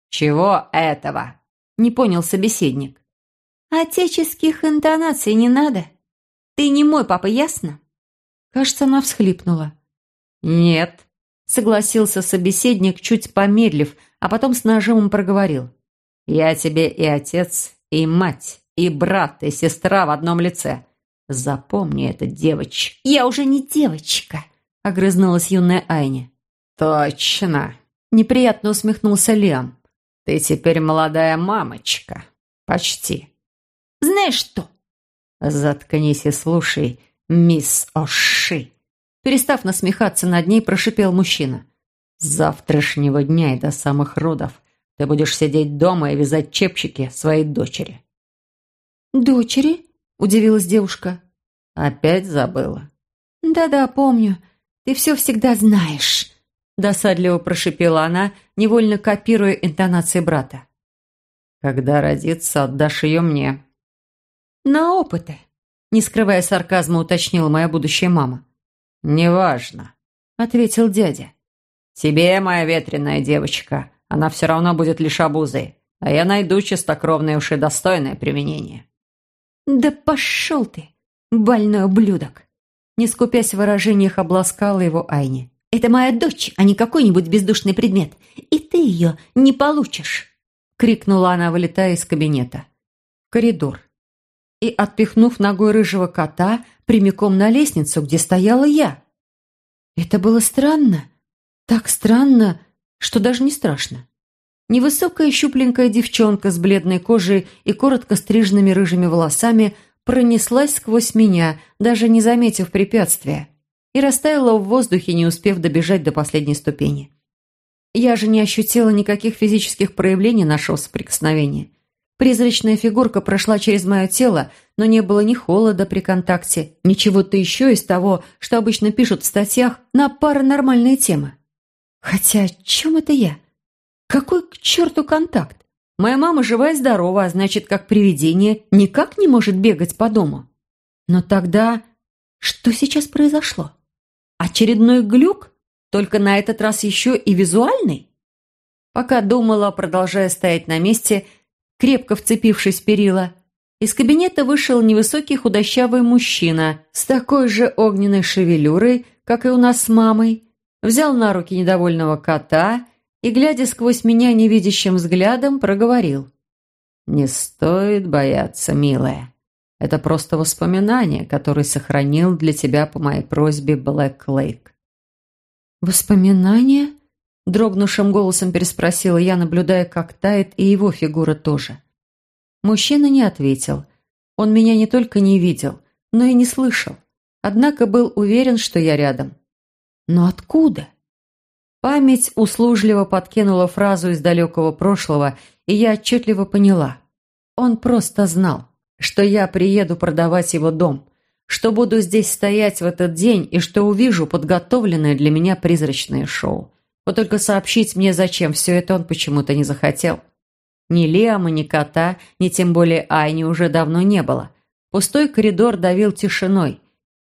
«Чего этого?» — не понял собеседник. «Отеческих интонаций не надо», ты не мой папа, ясно?» Кажется, она всхлипнула. «Нет», — согласился собеседник, чуть помедлив, а потом с нажимом проговорил. «Я тебе и отец, и мать, и брат, и сестра в одном лице. Запомни это, девочка». «Я уже не девочка», — огрызнулась юная Айни. «Точно», — неприятно усмехнулся Лиам. «Ты теперь молодая мамочка. Почти». «Знаешь что?» «Заткнись и слушай, мисс Оши!» Перестав насмехаться над ней, прошипел мужчина. «С завтрашнего дня и до самых родов Ты будешь сидеть дома и вязать чепчики своей дочери». «Дочери?» – удивилась девушка. «Опять забыла?» «Да-да, помню. Ты все всегда знаешь», – досадливо прошипела она, невольно копируя интонации брата. «Когда родится, отдашь ее мне». «На опыты», – не скрывая сарказма, уточнила моя будущая мама. «Неважно», – ответил дядя. «Тебе, моя ветреная девочка, она все равно будет лишь обузой, а я найду чистокровное уж и достойное применение». «Да пошел ты, больной ублюдок!» Не скупясь в выражениях, обласкала его Айни. «Это моя дочь, а не какой-нибудь бездушный предмет, и ты ее не получишь!» Крикнула она, вылетая из кабинета. В коридор. И, отпихнув ногой рыжего кота, прямиком на лестницу, где стояла я. Это было странно. Так странно, что даже не страшно. Невысокая щупленькая девчонка с бледной кожей и коротко стриженными рыжими волосами пронеслась сквозь меня, даже не заметив препятствия, и растаяла в воздухе, не успев добежать до последней ступени. Я же не ощутила никаких физических проявлений нашего соприкосновения. Призрачная фигурка прошла через мое тело, но не было ни холода при контакте, ни чего-то еще из того, что обычно пишут в статьях на паранормальные темы. Хотя, чем это я? Какой к черту контакт? Моя мама жива и здорова, а значит, как привидение, никак не может бегать по дому. Но тогда что сейчас произошло? Очередной глюк? Только на этот раз еще и визуальный? Пока думала, продолжая стоять на месте, крепко вцепившись в перила, из кабинета вышел невысокий худощавый мужчина с такой же огненной шевелюрой, как и у нас с мамой, взял на руки недовольного кота и, глядя сквозь меня невидящим взглядом, проговорил. «Не стоит бояться, милая. Это просто воспоминание, которое сохранил для тебя по моей просьбе Блэк Лейк». «Воспоминание?» – дрогнувшим голосом переспросила я, наблюдая, как тает и его фигура тоже. Мужчина не ответил. Он меня не только не видел, но и не слышал. Однако был уверен, что я рядом. Но откуда? Память услужливо подкинула фразу из далекого прошлого, и я отчетливо поняла. Он просто знал, что я приеду продавать его дом, что буду здесь стоять в этот день и что увижу подготовленное для меня призрачное шоу. Вот только сообщить мне, зачем все это он почему-то не захотел. Ни Лиама, ни кота, ни тем более Айни уже давно не было. Пустой коридор давил тишиной,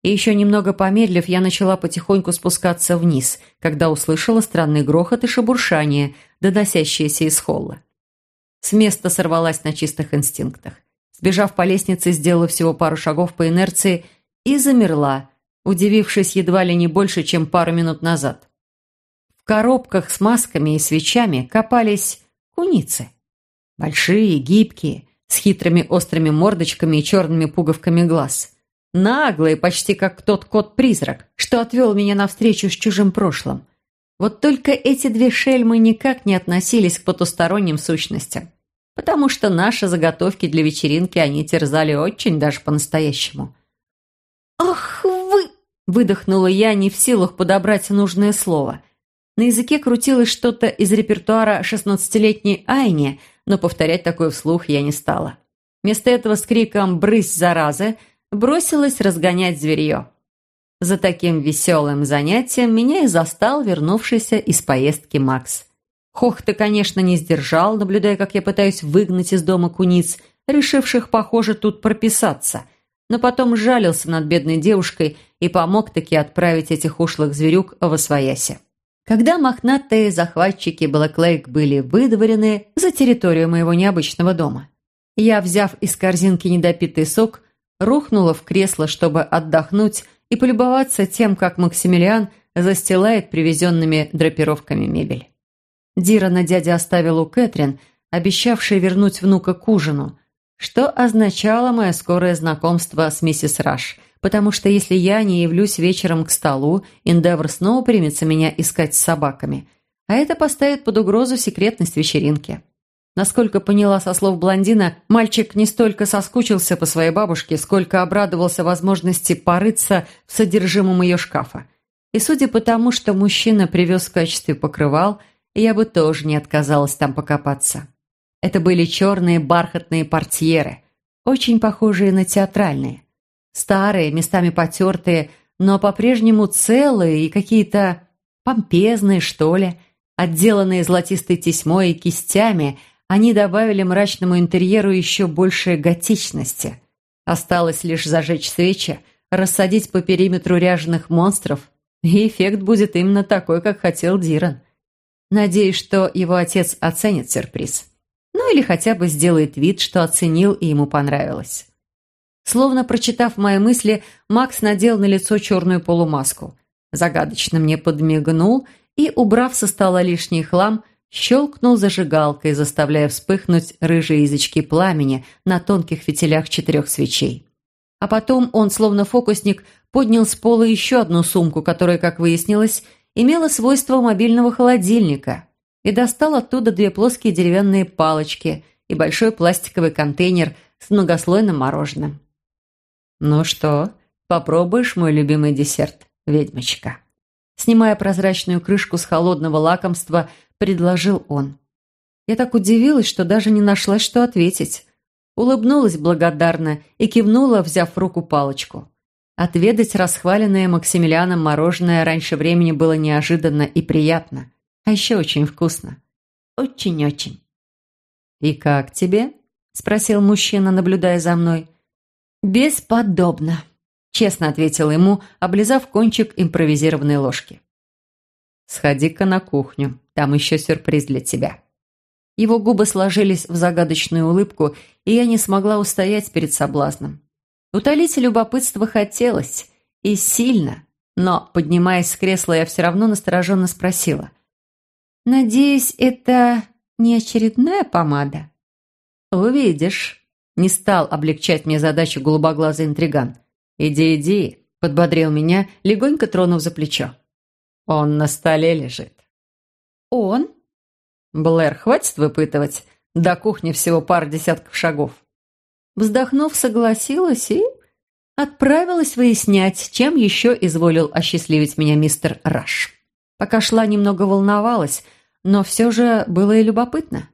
и еще немного помедлив, я начала потихоньку спускаться вниз, когда услышала странный грохот и шебуршание, доносящиеся из холла. С места сорвалась на чистых инстинктах. Сбежав по лестнице, сделала всего пару шагов по инерции и замерла, удивившись едва ли не больше, чем пару минут назад. В коробках с масками и свечами копались куницы. Большие, гибкие, с хитрыми острыми мордочками и черными пуговками глаз – Наглый, почти как тот кот-призрак, что отвел меня навстречу с чужим прошлым. Вот только эти две шельмы никак не относились к потусторонним сущностям, потому что наши заготовки для вечеринки они терзали очень даже по-настоящему. «Ах вы!» – выдохнула я, не в силах подобрать нужное слово. На языке крутилось что-то из репертуара шестнадцатилетней Айни, но повторять такое вслух я не стала. Вместо этого с криком «Брысь, заразы!» бросилась разгонять зверье. За таким веселым занятием меня и застал вернувшийся из поездки Макс. Хох-то, конечно, не сдержал, наблюдая, как я пытаюсь выгнать из дома куниц, решивших, похоже, тут прописаться, но потом жалился над бедной девушкой и помог таки отправить этих ушлых зверюк в освояси. Когда мохнатые захватчики Блэклейк были выдворены за территорию моего необычного дома, я, взяв из корзинки недопитый сок, рухнула в кресло, чтобы отдохнуть и полюбоваться тем, как Максимилиан застилает привезенными драпировками мебель. Дирана дядя оставил у Кэтрин, обещавшей вернуть внука к ужину, что означало мое скорое знакомство с миссис Раш, потому что если я не явлюсь вечером к столу, Эндевр снова примется меня искать с собаками, а это поставит под угрозу секретность вечеринки. Насколько поняла со слов блондина, мальчик не столько соскучился по своей бабушке, сколько обрадовался возможности порыться в содержимом ее шкафа. И судя по тому, что мужчина привез в качестве покрывал, я бы тоже не отказалась там покопаться. Это были черные бархатные портьеры, очень похожие на театральные. Старые, местами потертые, но по-прежнему целые и какие-то помпезные, что ли. Отделанные золотистой тесьмой и кистями, они добавили мрачному интерьеру еще больше готичности. Осталось лишь зажечь свечи, рассадить по периметру ряженых монстров, и эффект будет именно такой, как хотел Диран. Надеюсь, что его отец оценит сюрприз. Ну или хотя бы сделает вид, что оценил и ему понравилось. Словно прочитав мои мысли, Макс надел на лицо черную полумаску. Загадочно мне подмигнул и, убрав со стола лишний хлам, щелкнул зажигалкой, заставляя вспыхнуть рыжие язычки пламени на тонких фитилях четырех свечей. А потом он, словно фокусник, поднял с пола еще одну сумку, которая, как выяснилось, имела свойство мобильного холодильника, и достал оттуда две плоские деревянные палочки и большой пластиковый контейнер с многослойным мороженым. «Ну что, попробуешь мой любимый десерт, ведьмочка?» Снимая прозрачную крышку с холодного лакомства, предложил он. Я так удивилась, что даже не нашла, что ответить. Улыбнулась благодарно и кивнула, взяв в руку палочку. Отведать расхваленное Максимилианом мороженое раньше времени было неожиданно и приятно. А еще очень вкусно. Очень-очень. «И как тебе?» – спросил мужчина, наблюдая за мной. «Бесподобно», – честно ответил ему, облизав кончик импровизированной ложки. «Сходи-ка на кухню, там еще сюрприз для тебя». Его губы сложились в загадочную улыбку, и я не смогла устоять перед соблазном. Утолить любопытство хотелось, и сильно, но, поднимаясь с кресла, я все равно настороженно спросила. «Надеюсь, это не очередная помада?» «Увидишь», не стал облегчать мне задачу голубоглазый интриган. «Иди, иди», — подбодрил меня, легонько тронув за плечо. «Он на столе лежит». «Он?» «Блэр, хватит выпытывать. До кухни всего пара десятков шагов». Вздохнув, согласилась и отправилась выяснять, чем еще изволил осчастливить меня мистер Раш. Пока шла, немного волновалась, но все же было и любопытно.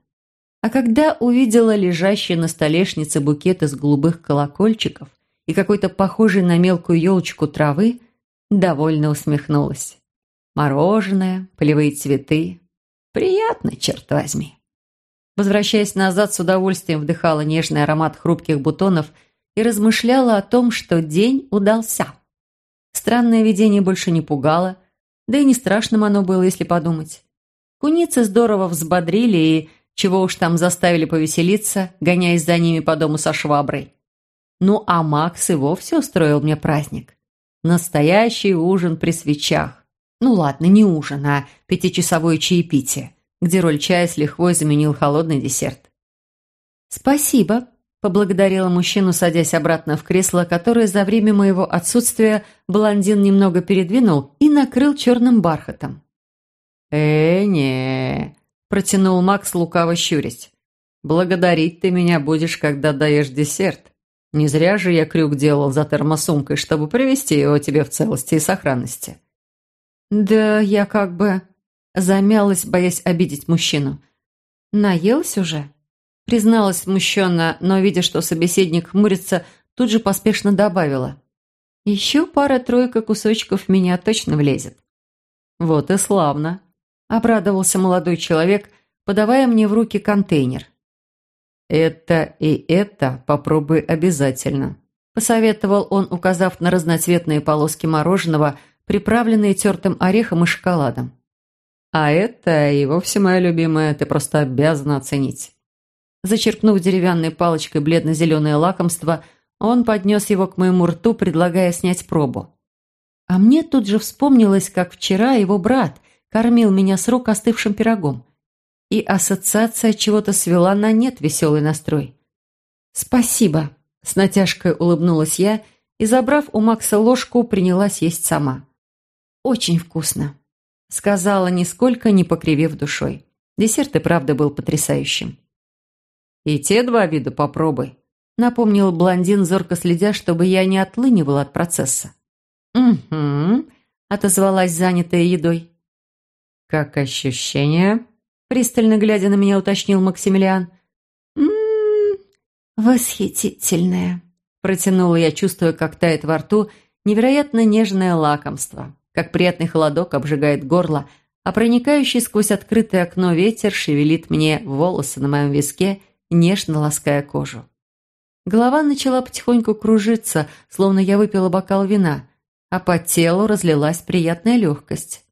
А когда увидела лежащий на столешнице букет из голубых колокольчиков и какой-то похожий на мелкую елочку травы, довольно усмехнулась. Мороженое, полевые цветы. Приятно, черт возьми. Возвращаясь назад, с удовольствием вдыхала нежный аромат хрупких бутонов и размышляла о том, что день удался. Странное видение больше не пугало, да и не страшным оно было, если подумать. Куницы здорово взбодрили и чего уж там заставили повеселиться, гоняясь за ними по дому со шваброй. Ну а Макс и вовсе устроил мне праздник. Настоящий ужин при свечах. Ну ладно, не ужин, а пятичасовое чаепитие, где роль чая с лихвой заменил холодный десерт. «Спасибо», – поблагодарила мужчину, садясь обратно в кресло, которое за время моего отсутствия блондин немного передвинул и накрыл черным бархатом. «Э, не протянул Макс, лукаво щурясь. «Благодарить ты меня будешь, когда даешь десерт. Не зря же я крюк делал за термосумкой, чтобы привести его тебе в целости и сохранности». «Да я как бы...» замялась, боясь обидеть мужчину. «Наелась уже?» Призналась смущенно, но, видя, что собеседник хмурится, тут же поспешно добавила. «Еще пара-тройка кусочков в меня точно влезет». «Вот и славно», обрадовался молодой человек, подавая мне в руки контейнер. «Это и это попробуй обязательно», – посоветовал он, указав на разноцветные полоски мороженого, приправленные тертым орехом и шоколадом. «А это и вовсе моя любимая, ты просто обязана оценить». Зачерпнув деревянной палочкой бледно-зеленое лакомство, он поднес его к моему рту, предлагая снять пробу. А мне тут же вспомнилось, как вчера его брат – кормил меня с рук остывшим пирогом. И ассоциация чего-то свела на нет веселый настрой. «Спасибо», — с натяжкой улыбнулась я и, забрав у Макса ложку, принялась есть сама. «Очень вкусно», — сказала, нисколько не покривив душой. Десерт и правда был потрясающим. «И те два вида попробуй», — напомнил блондин, зорко следя, чтобы я не отлынивала от процесса. «Угу», — отозвалась занятая едой. «Как ощущение?» пристально глядя на меня, уточнил Максимилиан. «М-м, восхитительная», – протянула я, чувствуя, как тает во рту невероятно нежное лакомство, как приятный холодок обжигает горло, а проникающий сквозь открытое окно ветер шевелит мне волосы на моем виске, нежно лаская кожу. Голова начала потихоньку кружиться, словно я выпила бокал вина, а по телу разлилась приятная легкость.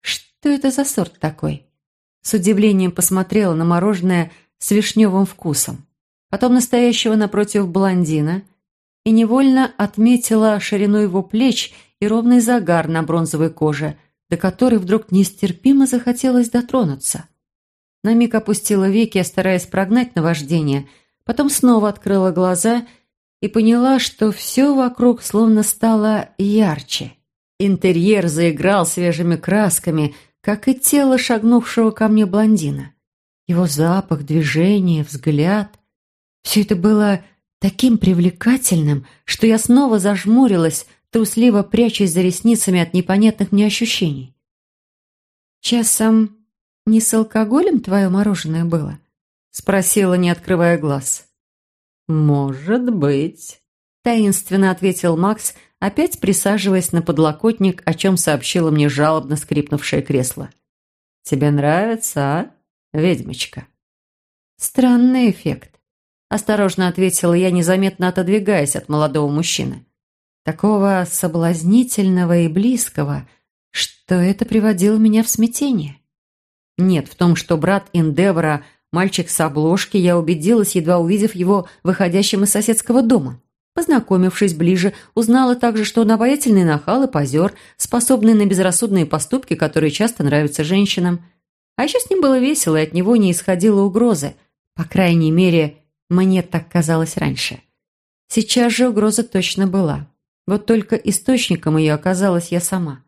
Что это за сорт такой? С удивлением посмотрела на мороженое с вишневым вкусом. Потом настоящего напротив блондина и невольно отметила ширину его плеч и ровный загар на бронзовой коже, до которой вдруг нестерпимо захотелось дотронуться. На миг опустила веки, стараясь прогнать наваждение – Потом снова открыла глаза и поняла, что все вокруг словно стало ярче. Интерьер заиграл свежими красками, как и тело шагнувшего ко мне блондина. Его запах, движение, взгляд — все это было таким привлекательным, что я снова зажмурилась, трусливо прячась за ресницами от непонятных мне ощущений. «Часом не с алкоголем твое мороженое было?» Спросила, не открывая глаз. «Может быть», — таинственно ответил Макс, опять присаживаясь на подлокотник, о чем сообщило мне жалобно скрипнувшее кресло. «Тебе нравится, а, ведьмочка?» «Странный эффект», — осторожно ответила я, незаметно отодвигаясь от молодого мужчины. Такого соблазнительного и близкого, что это приводило меня в смятение. Нет, в том, что брат Индевора Мальчик с обложки, я убедилась, едва увидев его выходящим из соседского дома. Познакомившись ближе, узнала также, что он обаятельный нахал и позер, способный на безрассудные поступки, которые часто нравятся женщинам. А еще с ним было весело, и от него не исходило угрозы. По крайней мере, мне так казалось раньше. Сейчас же угроза точно была. Вот только источником ее оказалась я сама.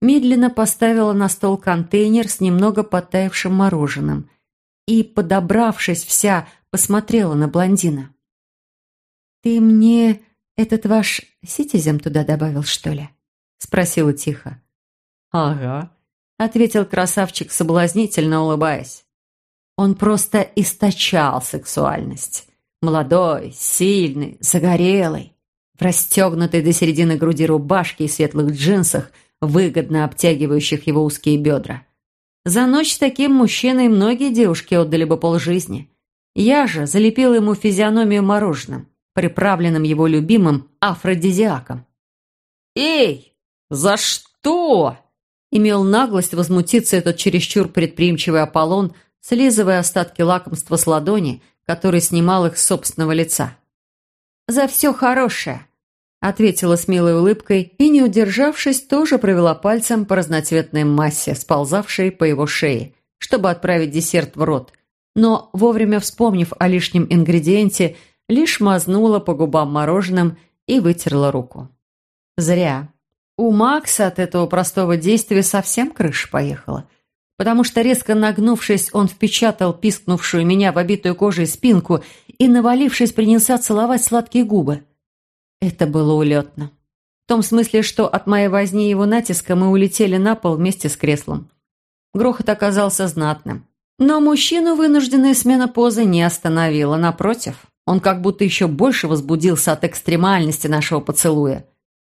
Медленно поставила на стол контейнер с немного подтаявшим мороженым – и, подобравшись вся, посмотрела на блондина. «Ты мне этот ваш ситизем туда добавил, что ли?» — спросила тихо. «Ага», — ответил красавчик, соблазнительно улыбаясь. Он просто источал сексуальность. Молодой, сильный, загорелый, в расстегнутой до середины груди рубашке и светлых джинсах, выгодно обтягивающих его узкие бедра. За ночь с таким мужчиной многие девушки отдали бы полжизни. Я же залепила ему физиономию мороженым, приправленным его любимым афродизиаком. «Эй, за что?» Имел наглость возмутиться этот чересчур предприимчивый Аполлон, слизывая остатки лакомства с ладони, который снимал их с собственного лица. «За все хорошее!» Ответила с милой улыбкой и, не удержавшись, тоже провела пальцем по разноцветной массе, сползавшей по его шее, чтобы отправить десерт в рот. Но, вовремя вспомнив о лишнем ингредиенте, лишь мазнула по губам мороженым и вытерла руку. Зря. У Макса от этого простого действия совсем крыша поехала. Потому что, резко нагнувшись, он впечатал пискнувшую меня в обитую кожей спинку и, навалившись, принялся целовать сладкие губы. Это было улетно. В том смысле, что от моей возни и его натиска мы улетели на пол вместе с креслом. Грохот оказался знатным. Но мужчину вынужденная смена позы не остановила. Напротив, он как будто еще больше возбудился от экстремальности нашего поцелуя.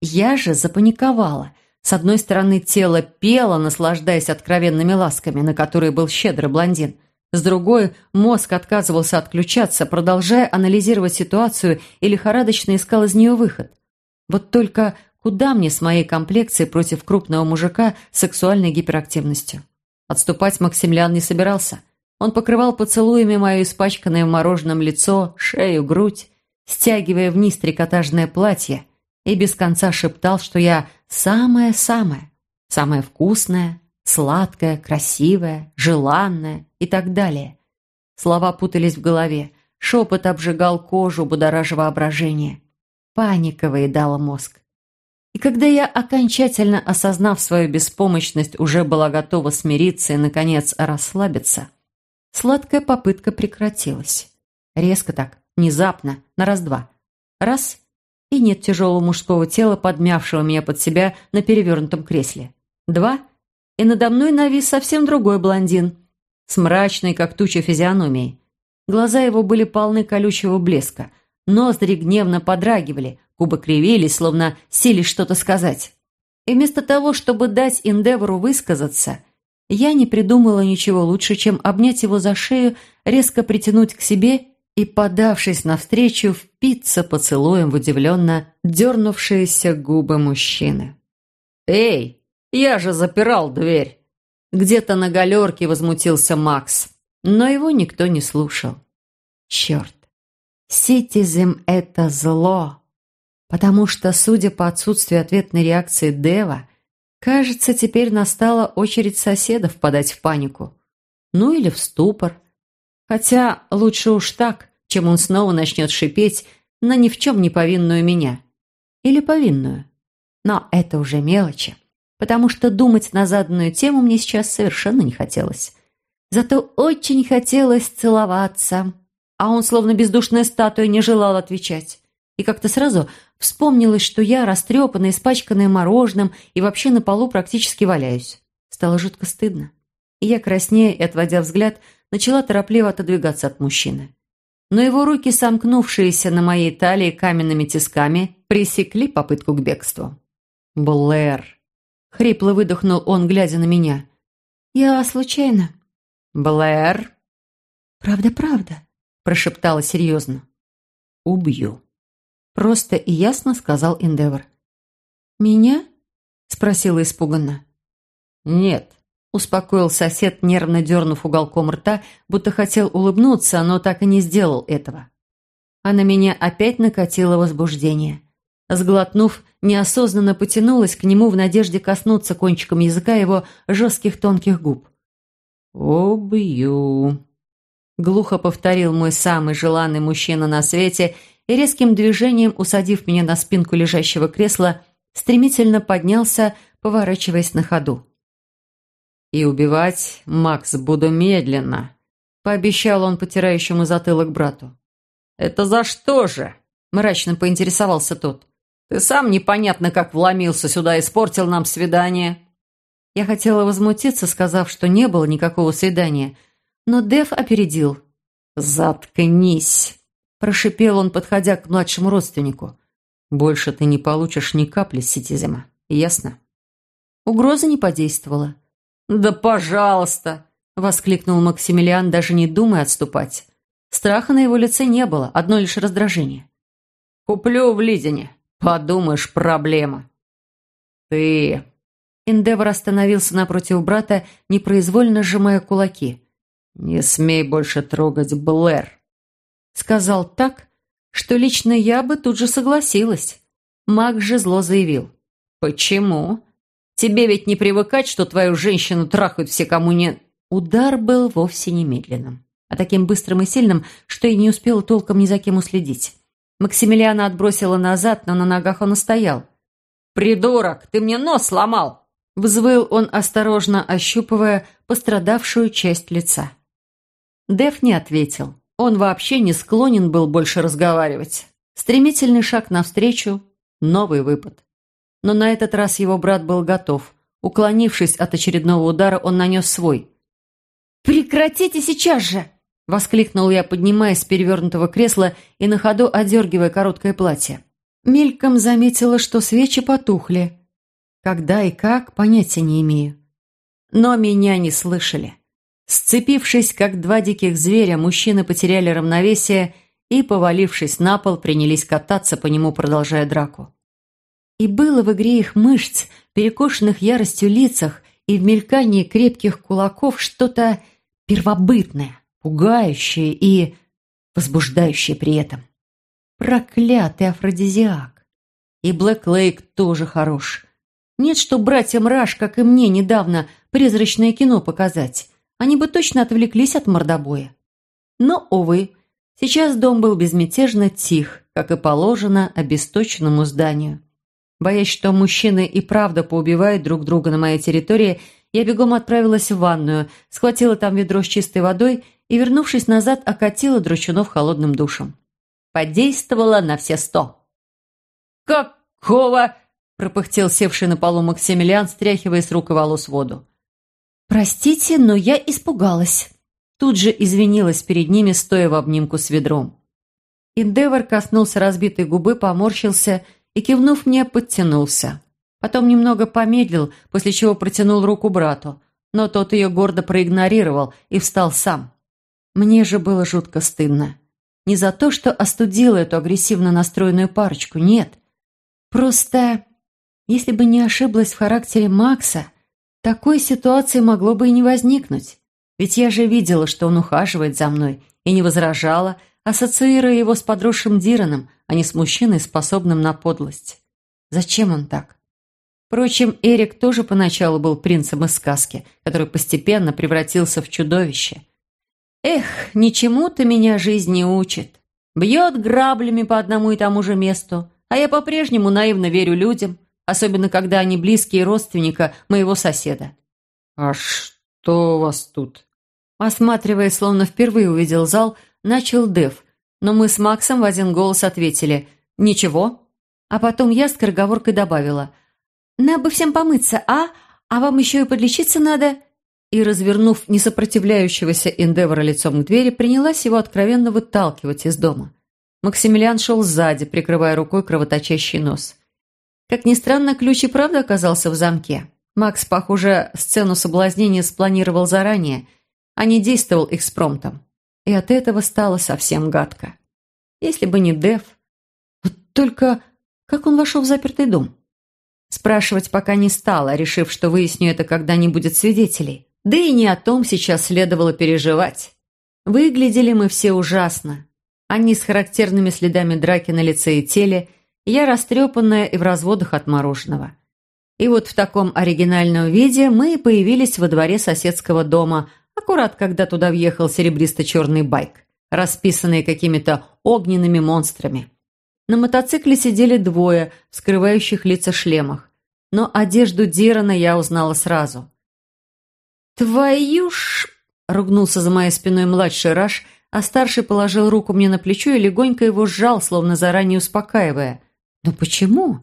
Я же запаниковала. С одной стороны, тело пело, наслаждаясь откровенными ласками, на которые был щедрый блондин – с другой, мозг отказывался отключаться, продолжая анализировать ситуацию и лихорадочно искал из нее выход. Вот только куда мне с моей комплекцией против крупного мужика с сексуальной гиперактивностью? Отступать Максимлян не собирался. Он покрывал поцелуями мое испачканное в мороженом лицо, шею, грудь, стягивая вниз трикотажное платье и без конца шептал, что я самое-самое, самое вкусное, сладкое, красивое, желанное и так далее. Слова путались в голове, шепот обжигал кожу, будоража воображение. Паника выедала мозг. И когда я, окончательно осознав свою беспомощность, уже была готова смириться и, наконец, расслабиться, сладкая попытка прекратилась. Резко так, внезапно, на раз-два. Раз — и нет тяжелого мужского тела, подмявшего меня под себя на перевернутом кресле. Два — и надо мной навис совсем другой блондин, с мрачной, как туча, физиономией. Глаза его были полны колючего блеска, ноздри гневно подрагивали, губы кривились, словно сились что-то сказать. И вместо того, чтобы дать Индевору высказаться, я не придумала ничего лучше, чем обнять его за шею, резко притянуть к себе и, подавшись навстречу, впиться поцелуем в удивленно дернувшиеся губы мужчины. «Эй, я же запирал дверь!» Где-то на галерке возмутился Макс, но его никто не слушал. «Черт! Ситизм — это зло!» Потому что, судя по отсутствию ответной реакции Дева, кажется, теперь настала очередь соседов подать в панику. Ну или в ступор. Хотя лучше уж так, чем он снова начнет шипеть на ни в чем не повинную меня. Или повинную. Но это уже мелочи, потому что думать на заданную тему мне сейчас совершенно не хотелось. Зато очень хотелось целоваться, а он, словно бездушная статуя, не желал отвечать. И как-то сразу вспомнилось, что я растрепанная, испачканная мороженым и вообще на полу практически валяюсь. Стало жутко стыдно. И я, краснея и отводя взгляд, начала торопливо отодвигаться от мужчины. Но его руки, сомкнувшиеся на моей талии каменными тисками, пресекли попытку к бегству. «Блэр!» — хрипло выдохнул он, глядя на меня. «Я случайно?» «Блэр!» «Правда-правда», — прошептала серьезно. «Убью», — просто и ясно сказал Эндевор. «Меня?» — спросила испуганно. «Нет», — успокоил сосед, нервно дернув уголком рта, будто хотел улыбнуться, но так и не сделал этого. А на меня опять накатило возбуждение. Сглотнув, неосознанно потянулась к нему в надежде коснуться кончиком языка его жестких тонких губ. «Убью», — глухо повторил мой самый желанный мужчина на свете и резким движением, усадив меня на спинку лежащего кресла, стремительно поднялся, поворачиваясь на ходу. «И убивать, Макс, буду медленно», — пообещал он потирающему затылок брату. «Это за что же?» — мрачно поинтересовался тот. Ты сам непонятно как вломился сюда и испортил нам свидание». Я хотела возмутиться, сказав, что не было никакого свидания, но Дев опередил. «Заткнись!» – прошипел он, подходя к младшему родственнику. «Больше ты не получишь ни капли Ситизема, ясно?» Угроза не подействовала. «Да пожалуйста!» – воскликнул Максимилиан, даже не думая отступать. Страха на его лице не было, одно лишь раздражение. «Куплю в Лидине. Подумаешь, проблема. Ты... Эндевор остановился напротив брата, непроизвольно сжимая кулаки. «Не смей больше трогать Блэр», — сказал так, что лично я бы тут же согласилась. Маг же зло заявил. «Почему? Тебе ведь не привыкать, что твою женщину трахают все, кому не...» Удар был вовсе немедленным, а таким быстрым и сильным, что и не успела толком ни за кем уследить. Максимилиана отбросила назад, но на ногах он стоял. «Придурок, ты мне нос сломал!» Взвыл он, осторожно ощупывая пострадавшую часть лица. Дев не ответил. Он вообще не склонен был больше разговаривать. Стремительный шаг навстречу, новый выпад. Но на этот раз его брат был готов. Уклонившись от очередного удара, он нанес свой. «Прекратите сейчас же!» Воскликнул я, поднимаясь с перевернутого кресла и на ходу одергивая короткое платье. Мельком заметила, что свечи потухли. Когда и как, понятия не имею. Но меня не слышали. Сцепившись, как два диких зверя, мужчины потеряли равновесие и, повалившись на пол, принялись кататься по нему, продолжая драку. И было в игре их мышц, перекошенных яростью лицах и в мелькании крепких кулаков что-то первобытное пугающее и возбуждающее при этом. Проклятый афродизиак. И Блэк Лейк тоже хорош. Нет, что братьям Раш, как и мне недавно, призрачное кино показать. Они бы точно отвлеклись от мордобоя. Но, увы, сейчас дом был безмятежно тих, как и положено обесточенному зданию. Боясь, что мужчины и правда поубивают друг друга на моей территории, я бегом отправилась в ванную, схватила там ведро с чистой водой и, вернувшись назад, окатила Дручунов холодным душем. Подействовала на все сто. «Какого?» – пропыхтел севший на полу Максимилиан, стряхивая с рук и волос воду. «Простите, но я испугалась». Тут же извинилась перед ними, стоя в обнимку с ведром. Индевор коснулся разбитой губы, поморщился и, кивнув мне, подтянулся. Потом немного помедлил, после чего протянул руку брату, но тот ее гордо проигнорировал и встал сам. Мне же было жутко стыдно. Не за то, что остудила эту агрессивно настроенную парочку, нет. Просто, если бы не ошиблась в характере Макса, такой ситуации могло бы и не возникнуть. Ведь я же видела, что он ухаживает за мной, и не возражала, ассоциируя его с подросшим Дираном, а не с мужчиной, способным на подлость. Зачем он так? Впрочем, Эрик тоже поначалу был принцем из сказки, который постепенно превратился в чудовище. Эх, ничему-то меня жизнь не учит. Бьет граблями по одному и тому же месту, а я по-прежнему наивно верю людям, особенно когда они близкие родственника моего соседа. «А что у вас тут?» Осматривая, словно впервые увидел зал, начал Дев, но мы с Максом в один голос ответили «Ничего». А потом я с скороговоркой добавила – «Нам бы всем помыться, а? А вам еще и подлечиться надо?» И, развернув несопротивляющегося Эндевора лицом к двери, принялась его откровенно выталкивать из дома. Максимилиан шел сзади, прикрывая рукой кровоточащий нос. Как ни странно, ключ и правда оказался в замке. Макс, похоже, сцену соблазнения спланировал заранее, а не действовал экспромтом. И от этого стало совсем гадко. Если бы не Дев... Вот только как он вошел в запертый дом? Спрашивать пока не стала, решив, что выясню это, когда не будет свидетелей. Да и не о том сейчас следовало переживать. Выглядели мы все ужасно. Они с характерными следами драки на лице и теле, я растрепанная и в разводах от мороженого. И вот в таком оригинальном виде мы и появились во дворе соседского дома, аккурат когда туда въехал серебристо-черный байк, расписанный какими-то огненными монстрами. На мотоцикле сидели двое скрывающих лица шлемах. Но одежду Дирана я узнала сразу. «Твою ж...» — ругнулся за моей спиной младший Раш, а старший положил руку мне на плечо и легонько его сжал, словно заранее успокаивая. «Но почему?»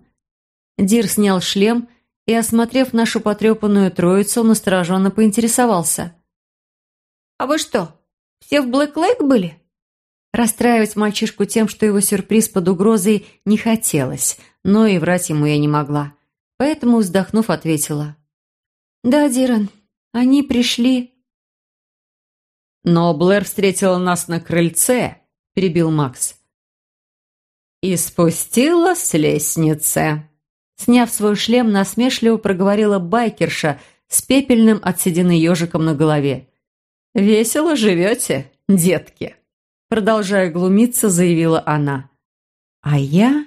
Дир снял шлем и, осмотрев нашу потрепанную троицу, настороженно поинтересовался. «А вы что, все в Блэк Лейк были?» Расстраивать мальчишку тем, что его сюрприз под угрозой, не хотелось, но и врать ему я не могла. Поэтому, вздохнув, ответила. «Да, Диран, они пришли...» «Но Блэр встретила нас на крыльце», — перебил Макс. «И спустила с лестницы». Сняв свой шлем, насмешливо проговорила байкерша с пепельным от седины ежиком на голове. «Весело живете, детки?» Продолжая глумиться, заявила она. А я...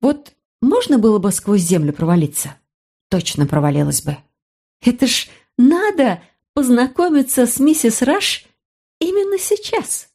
Вот можно было бы сквозь землю провалиться? Точно провалилась бы. Это ж надо познакомиться с миссис Раш именно сейчас.